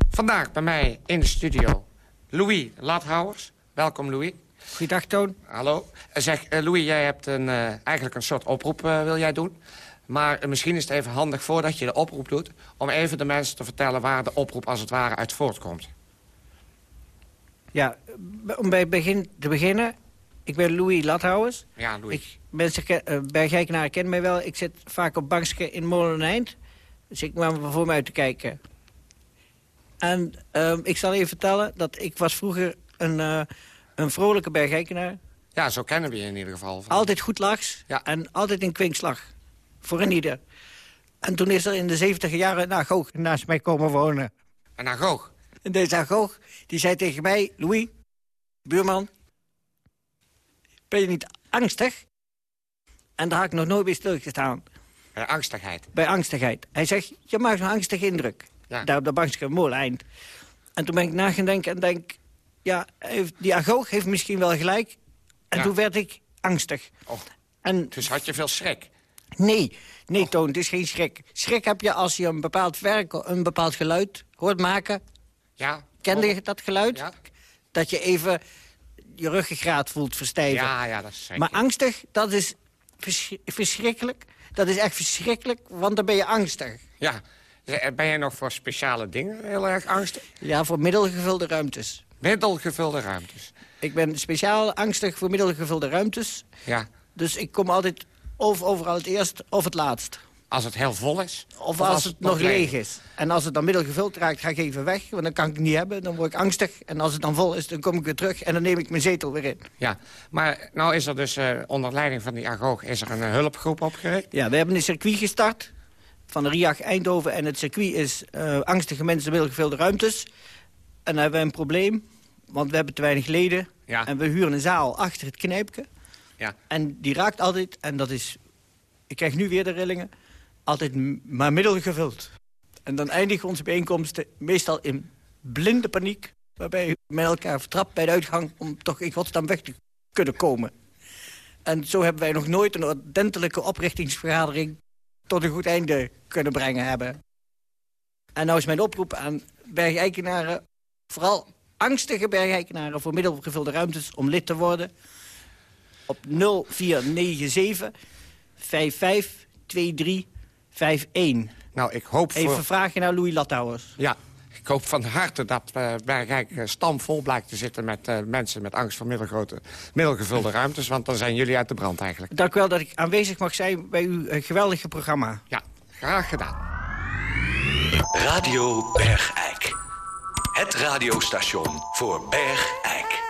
vandaag bij mij in de studio Louis Lathouwers. Welkom, Louis. Goeiedag, Toon. Hallo. Eh, zeg, eh, Louis, jij hebt een, eh, eigenlijk een soort oproep wil jij doen. Maar misschien is het even handig voordat je de oproep doet... om even de mensen te vertellen waar de oproep als het ware uit voortkomt. Ja, om bij het begin te beginnen. Ik ben Louis Lathouwers. Ja, Louis. Ik, mensen ken, Bergijkenaren kennen mij wel. Ik zit vaak op bankje in Moleneind. Dus ik kwam voor mij uit te kijken. En ehm, ik zal even vertellen dat ik was vroeger een, een vrolijke Bergijkenaar. Ja, zo kennen we je in ieder geval. Altijd goed lags Ja. en altijd in kwinkslag. Voor een ieder. En toen is er in de 70 jaren een agoog naast mij komen wonen. Een agoog? En deze agoog, die zei tegen mij... Louis, buurman, ben je niet angstig? En daar had ik nog nooit bij stilgestaan. Bij angstigheid. Bij angstigheid. Hij zegt, je maakt een angstige indruk. Ja. Daar op de bankje eind. En toen ben ik na gaan denken en denk... Ja, die agoog heeft misschien wel gelijk. En Ja. toen werd ik angstig. Oh, En dus had je veel schrik? nee, nee Toon, het is geen schrik. Schrik heb je als je een bepaald werk, een bepaald geluid hoort maken. Ja. Kende je dat geluid? Ja. Dat je even je ruggengraat voelt verstijven. Ja, ja, dat is zeker. Maar angstig, dat is vers- verschrikkelijk. Dat is echt verschrikkelijk, want dan ben je angstig. Ja. Eh, Ben jij nog voor speciale dingen heel erg angstig? Ja, voor middelgevulde ruimtes. Middelgevulde ruimtes. Ik ben speciaal angstig voor middelgevulde ruimtes. Ja. Dus ik kom altijd of overal het eerst of het laatst. Als het heel vol is? Of, als, het nog leeg is. En als het dan middelgevuld raakt, ga ik even weg. Want dan kan ik het niet hebben. Dan word ik angstig. En als het dan vol is, dan kom ik weer terug. En dan neem ik mijn zetel weer in. Ja, maar nou is er dus eh, onder leiding van die agoog... is er een eh, hulpgroep opgericht. Ja, we hebben een circuit gestart. Van de RIAG Eindhoven. En het circuit is eh, angstige mensen middelgevulde ruimtes. En dan hebben we een probleem. Want we hebben te weinig leden. Ja. En we huren een zaal achter het knijpje. Ja. En die raakt altijd, en dat is... Ik krijg nu weer de rillingen. Altijd maar middelgevuld. En dan eindigen onze bijeenkomsten meestal in blinde paniek. Waarbij we met elkaar vertrapt bij de uitgang... om toch in godsnaam weg te kunnen komen. En zo hebben wij nog nooit een ordentelijke oprichtingsvergadering... tot een goed einde kunnen brengen hebben. En nou is mijn oproep aan bergeikenaren... vooral angstige bergeikenaren voor middelgevulde ruimtes... om lid te worden op 0497 552351. Nou, ik hoop voor... Even vragen naar Louis Lattouwers. Ja, ik hoop van harte dat uh, uh, stamvol blijkt te zitten... met uh, mensen met angst voor middelgrote, middelgevulde ruimtes. Want dan zijn jullie uit de brand eigenlijk. Dank u wel dat ik aanwezig mag zijn bij uw uh, geweldige programma. Ja, graag gedaan. Radio Bergijk. Het radiostation voor Bergijk.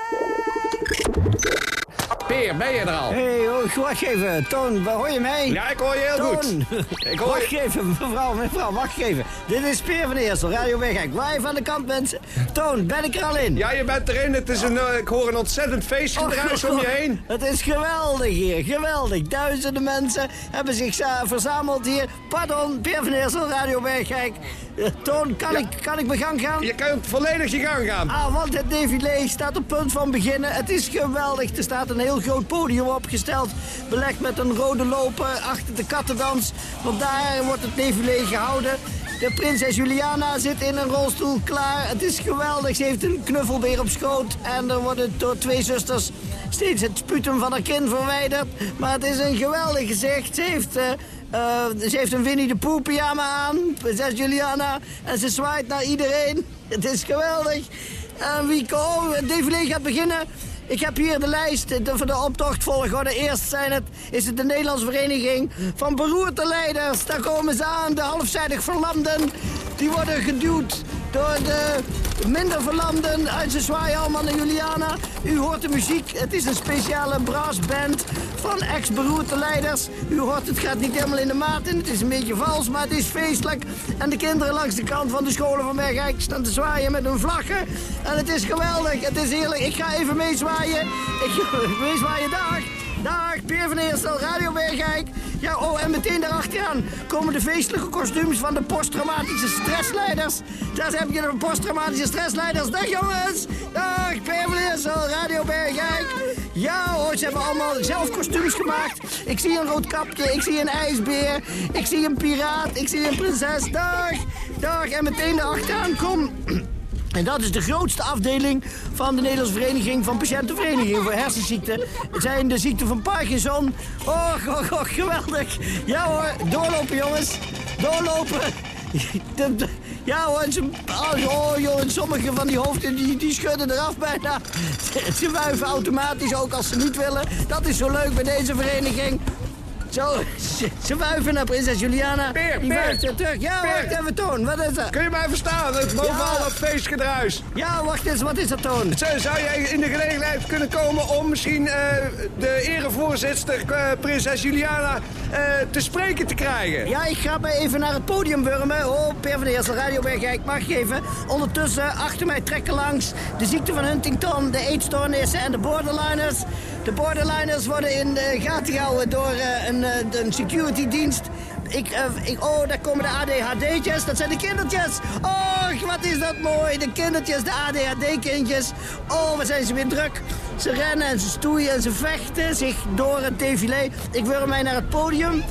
Peer, ben je er al? Hé, hey, oh, wacht even. Toon, hoor je mij? Ja, ik hoor je heel Toon. goed. Ik hoor Wacht even, mevrouw, mevrouw, wacht even. Dit is Peer van Eersel, Radio Weghek. Live aan de kant, mensen. Toon, ben ik er al in? Ja, je bent erin. Het is een, eh, ik hoor een ontzettend feestgedruis om je heen. Het is geweldig hier, geweldig. Duizenden mensen hebben zich za- verzameld hier. Pardon, Peer van Eersel, Radio Weghek. Eh, Toon, kan, ik, kan ik mijn gang gaan? Je kunt volledig je gang gaan. Ah, want het défilé staat op punt van beginnen. Het is geweldig. Er staat een heel groot podium opgesteld. Belegd met een rode loper achter de kattendans. Want daar wordt het défilé gehouden. De prinses Juliana zit in een rolstoel klaar. Het is geweldig. Ze heeft een knuffelbeer op schoot. En er worden door twee zusters steeds het sputum van haar kin verwijderd. Maar het is een geweldig gezicht. Ze heeft... eh, eh, ze heeft een Winnie de Pooh pyjama aan, prinses Juliana. En ze zwaait naar iedereen. Het is geweldig. En wie komt, het défilé gaat beginnen. Ik heb hier de lijst van de optochtvolgorde. Eerst zijn het, is het de Nederlandse Vereniging van Beroerte Leiders. Daar komen ze aan, de halfzijdig verlamden. Die worden geduwd door de minder verlamden uit ze zwaaien allemaal naar Juliana. U hoort de muziek. Het is een speciale brassband van ex-beroerte leiders. U hoort, het gaat niet helemaal in de maat en het is een beetje vals, maar het is feestelijk. En de kinderen langs de kant van de scholen van Bergijk staan te zwaaien met hun vlaggen. En het is geweldig, het is heerlijk. Ik ga even meezwaaien. Ik ga meezwaaien, dag. Dag, Peer van Eerstel, Radio Bergijk. Ja, oh, en meteen daarachteraan komen de feestelijke kostuums van de posttraumatische stressleiders. Daar heb je de posttraumatische stressleiders. Dag jongens. Dag, Eerstel, Radio Bergijk. Ja hoor, ze hebben allemaal zelf kostuums gemaakt. Ik zie een rood kapje, ik zie een ijsbeer, ik zie een piraat, ik zie een prinses. Dag, dag. En meteen daarachteraan kom... En dat is de grootste afdeling van de Nederlandse Vereniging van Patiëntenvereniging voor hersenziekten. Het zijn de ziekten van Parkinson. Oh, oh, oh, geweldig. Ja hoor, doorlopen jongens. Doorlopen. Ja hoor, ze, oh, sommige van die hoofden die, die schudden eraf bijna. Ze, ze wuiven automatisch ook als ze niet willen. Dat is zo leuk bij deze vereniging. Zo, ze, ze wuiven naar prinses Juliana. Peer, die Peer. weer terug. Ja, Peer. wacht even, Toon. Wat is dat? Kun je mij verstaan? Het bovenal Ja. dat feestgedruis. Ja, wacht eens. Wat is dat, Toon? Zou zou jij in de gelegenheid kunnen komen om misschien eh, de erevoorzitter, eh, prinses Juliana, eh, te spreken te krijgen? Ja, ik ga mij even naar het podium wurmen. Oh, Per van der Eersel, Radio Bergijk, mag geven. Ondertussen, achter mij trekken langs de ziekte van Huntington, de eetstoornissen en de borderliners. De borderliners worden in de gaten gehouden door eh, een, eh, een security dienst. Ik, eh, ik, oh, daar komen de ADHD'tjes. Dat zijn de kindertjes. Oh, wat is dat mooi. De kindertjes, de ADHD-kindjes. Oh, wat zijn ze weer druk. Ze rennen en ze stoeien en ze vechten zich door het défilé. Ik wurm mij naar het podium.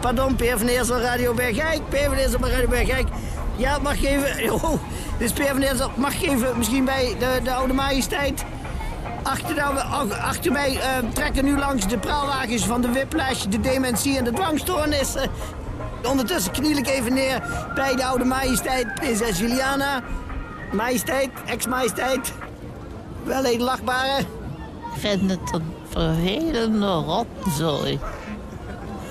Pardon, Peer van Eersel, Radio Bergijk. Peer van Eersel Radio Bergijk. Ja, mag even... Oh, dit is Peer van Eersel. Mag even misschien bij de, de oude majesteit... Achter, oude- ach- achter mij eh, trekken nu langs de praalwagens van de whiplash, de dementie en de dwangstoornissen. Ondertussen kniel ik even neer bij de oude majesteit, prinses Juliana. Majesteit, ex-majesteit. Wel een lachbare. Ik vind het een vervelende rotzooi.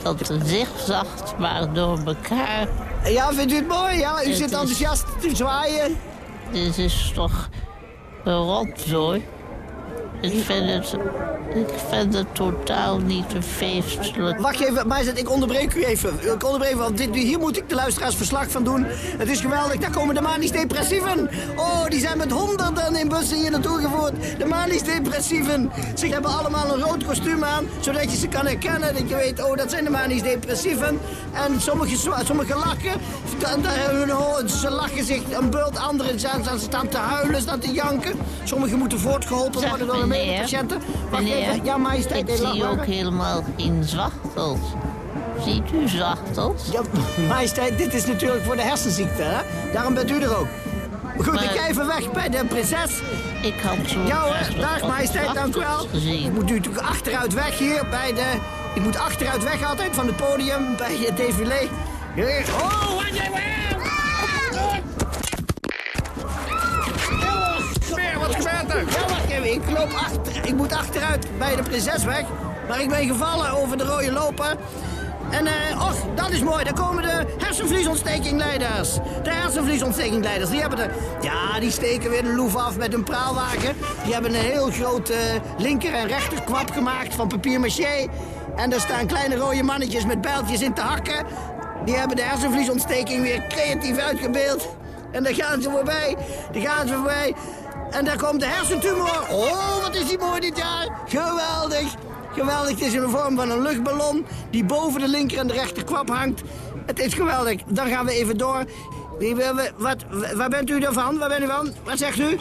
Dat de zigzacht maar door elkaar... Ja, vindt u het mooi? Ja, u Het zit is- enthousiast te zwaaien. Dit is toch een rotzooi? Ik vind het, ik vind het totaal niet feestelijk. Wacht even, ik onderbreek u even. Ik onderbreek want dit, hier moet ik de luisteraars verslag van doen. Het is geweldig, daar komen de manisch depressieven. Oh, die zijn met honderden in bussen hier naartoe gevoerd. De manisch depressieven. Ze hebben allemaal een rood kostuum aan, zodat je ze kan herkennen. Dat je weet, oh, dat zijn de manisch depressieven. En sommige, sommige lachen, dan, dan, ze lachen zich een beurt. Anderen staan, staan, staan te huilen, staan te janken. Sommigen moeten voortgeholpen worden door de meneer, medepatiënten. Wacht meneer, ja, majesteit, ik zie ook helemaal geen zwachtels. Ziet u zwachtels? Ja, majesteit, dit is natuurlijk voor de hersenziekte, hè? Daarom bent u er ook. Goed, Maar- ik ga even weg bij de prinses. Ik had zo Ja hoor, dag majesteit, dank u wel. gezien. Ik moet nu natuurlijk achteruit weg hier bij de... Ik moet achteruit weg altijd van het podium bij het défilé. Hier. Oh, wat jij Ik loop achter... Ik moet achteruit bij de prinses weg. Maar ik ben gevallen over de rode loper. En, eh, och, dat is mooi. Daar komen de hersenvliesontstekingleiders. De hersenvliesontstekingleiders, die hebben de... Ja, die steken weer de loef af met een praalwagen. Die hebben een heel groot eh, linker- en rechterkwap gemaakt van papier-maché. En daar staan kleine rode mannetjes met bijltjes in te hakken. Die hebben de hersenvliesontsteking weer creatief uitgebeeld. En daar gaan ze voorbij. Die gaan ze voorbij. En daar komt de hersentumor. Oh, wat is die mooi dit jaar. Geweldig. Geweldig. Het is in de vorm van een luchtballon die boven de linker en de rechter kwap hangt. Het is geweldig. Dan gaan we even door. Wat, waar bent u ervan? Waar bent u van? Wat zegt u?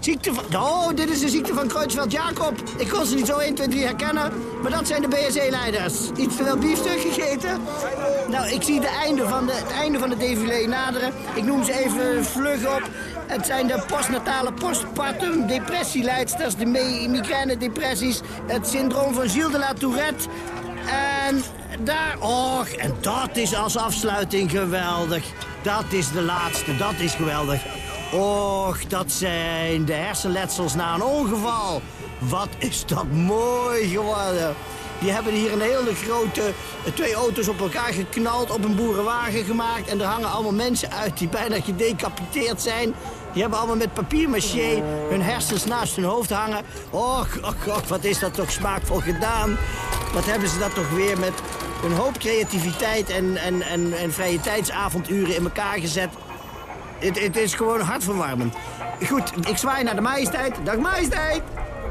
Ziekte van... Oh, dit is de ziekte van Kreutzfeldt-Jacob. Ik kon ze niet zo 1, 2, 3 herkennen. Maar dat zijn de BSE-leiders. Iets te veel biefstuk gegeten? Nou, ik zie de einde van de, het einde van de défilé naderen. Ik noem ze even vlug op. Het zijn de postnatale postpartum depressieleidsters, de migraine-depressies, het syndroom van Gilles de la Tourette. En daar, och, en dat is als afsluiting geweldig. Dat is de laatste, dat is geweldig. Och, dat zijn de hersenletsels na een ongeval. Wat is dat mooi geworden. Die hebben hier een hele grote, twee auto's op elkaar geknald, op een boerenwagen gemaakt. En er hangen allemaal mensen uit die bijna gedecapiteerd zijn. Die hebben allemaal met papier-maché hun hersens naast hun hoofd hangen. Och, och, och, wat is dat toch smaakvol gedaan. Wat hebben ze dat toch weer met een hoop creativiteit en, en, en, en vrije tijdsavonduren in elkaar gezet. Het, het is gewoon hartverwarmend. Goed, ik zwaai naar de majesteit. Dag majesteit!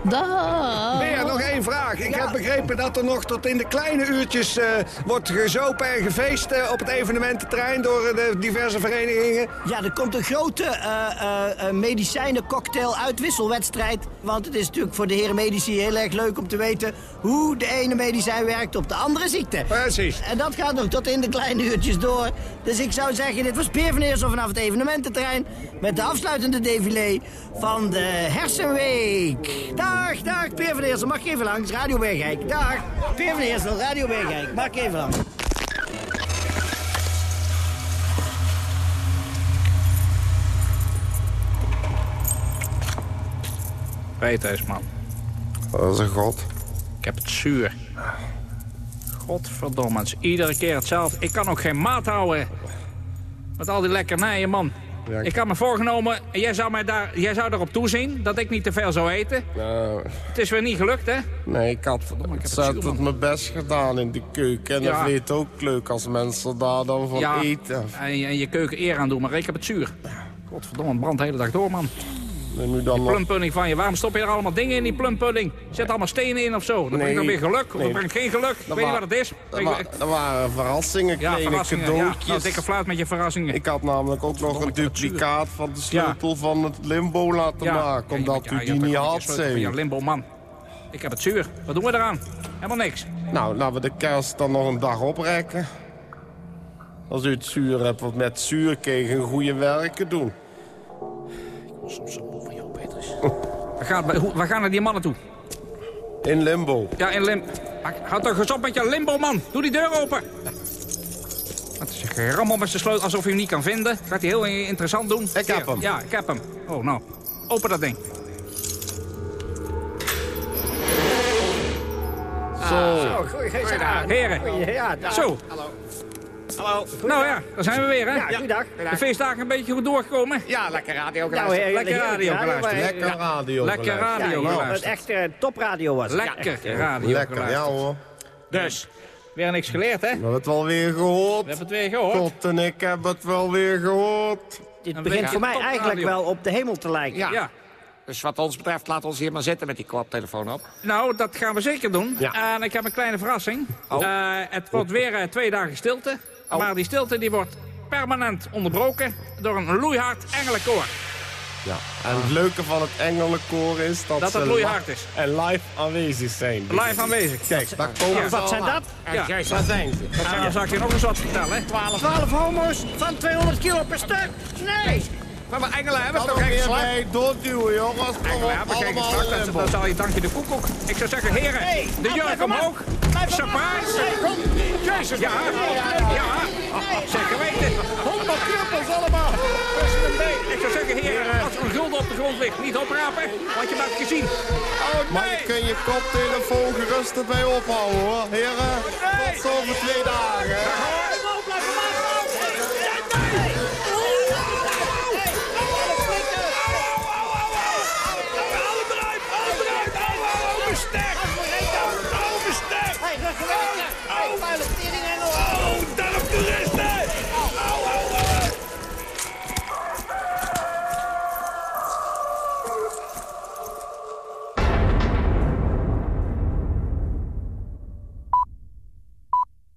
Dag. Meer, nog één vraag. Ik heb begrepen dat er nog tot in de kleine uurtjes eh, wordt gezopen en gefeest eh, op het evenemententerrein door eh, de diverse verenigingen. Ja, er komt een grote eh, medicijnen-cocktail-uitwisselwedstrijd. Want het is natuurlijk voor de heren medici heel erg leuk om te weten... hoe de ene medicijn werkt op de andere ziekte. Precies. En dat gaat nog tot in de kleine uurtjes door. Dus ik zou zeggen, dit was Peer van Eersel vanaf het evenemententerrein... met de afsluitende défilé van de Hersenweek. Dag, dag, Peer van Eersel. Mag ik even langs? Radio Bergijk. Dag, Peer van Eersel, Radio Bergijk. Mag ik even langs? Weet eens, man. Dat is een god. Ik heb het zuur. Godverdomme, het is iedere keer hetzelfde. Ik kan ook geen maat houden. Met al die lekkernijen, man. Ik- Ik had me voorgenomen, en jij zou, mij daar, jij zou erop toezien dat ik niet te veel zou eten. Nou, Het is weer niet gelukt, hè? nee, ik had heb het ontzettend mijn best gedaan in de keuken. En Ja. dat weet ook leuk als mensen daar dan van ja, eten. En, je- en je keuken eer aan doen, maar ik heb het zuur. Godverdomme, het brandt de hele dag door, man. En nu dan nog... Plumpudding van je. Waarom stop je er allemaal dingen in die plumpudding? Zet allemaal stenen in of zo. Dat Nee. brengt dan weer geluk. Of Nee. dat brengt geen geluk. Ik Dat weet niet wa- wat het is. Dat, Ik- wa- ik- dat waren verrassingen, ja, kleine verrassingen. Ja, cadeautjes. nou, dikke fluit met je verrassingen. Ik had namelijk ook nog een ik duplicaat van de sleutel van het limbo laten Ja. maken. Omdat Ja, u je die niet had, je zei je u. limbo man. Ik heb het zuur. Wat doen we eraan? Helemaal niks. Nou, laten we de kerst dan nog een dag oprekken. Als u het zuur hebt, want met zuur kun je goede werken doen. Soms zo Petrus. Waar gaan, hoe- waar gaan er die mannen toe? In limbo. Ja, in lim... Houd toch eens op met je limbo, man. Doe die deur open. Wat is een gerammel met zijn sleutel alsof je hem niet kan vinden. Gaat hij heel interessant doen. Ik heb hem. Ja, ik heb hem. Oh, nou. Open dat ding. Zo. Zo, goeiedag. Heren. Goeie- ja. Zo. Hallo. Nou ja, daar zijn we weer, hè? Ja, goeiedag. De feestdagen een beetje goed doorgekomen? Ja, lekker radio Nou, geluisterd. Lekker radio geluisterd. Lekker radio. Lekker radio geluisterd. het echt eh, topradio was Lekker radio Lekker, ja hoor. Dus, weer niks geleerd, hè? We hebben het wel weer gehoord. We hebben het weer gehoord. God en ik hebben het wel weer gehoord. Dit begint voor mij eigenlijk wel op de hemel te lijken. Ja. Ja. Dus wat ons betreft, laat ons hier maar zitten met die koptelefoon op. Nou, dat gaan we zeker doen. Ja. En ik heb een kleine verrassing. Oh. Eh, het wordt weer eh, twee dagen stilte. Maar die stilte die wordt permanent onderbroken door een loeihard engelenkoor. Ja. En het leuke van het engelenkoor is dat, Dat ze het loeihard is. En live aanwezig zijn. Live aanwezig. Kijk, daar komen Ja. Wat zijn dat? Ja. Daar zijn ze. En dan zal ik je nog eens wat vertellen. hè. 12 homo's van 200 kilo per stuk. Nee! Maar we engelen hebben toch geen slag? bij doorduwen, jongens. Op, hebben geen limbo. dat zal je dankje de koekoek. Ik zou zeggen, heren, Hey, de jurk maar. omhoog. Surprise. Jezus, Ja, ja. Zeker weten. 100 knuppels allemaal. Ik zou zeggen, heren, als er een gulden op de grond ligt, niet oprapen, want je het gezien. Oh Maar je nee. kunt je koptelefoon gerust erbij ophouden, hoor. Heren, tot zo. over 2000.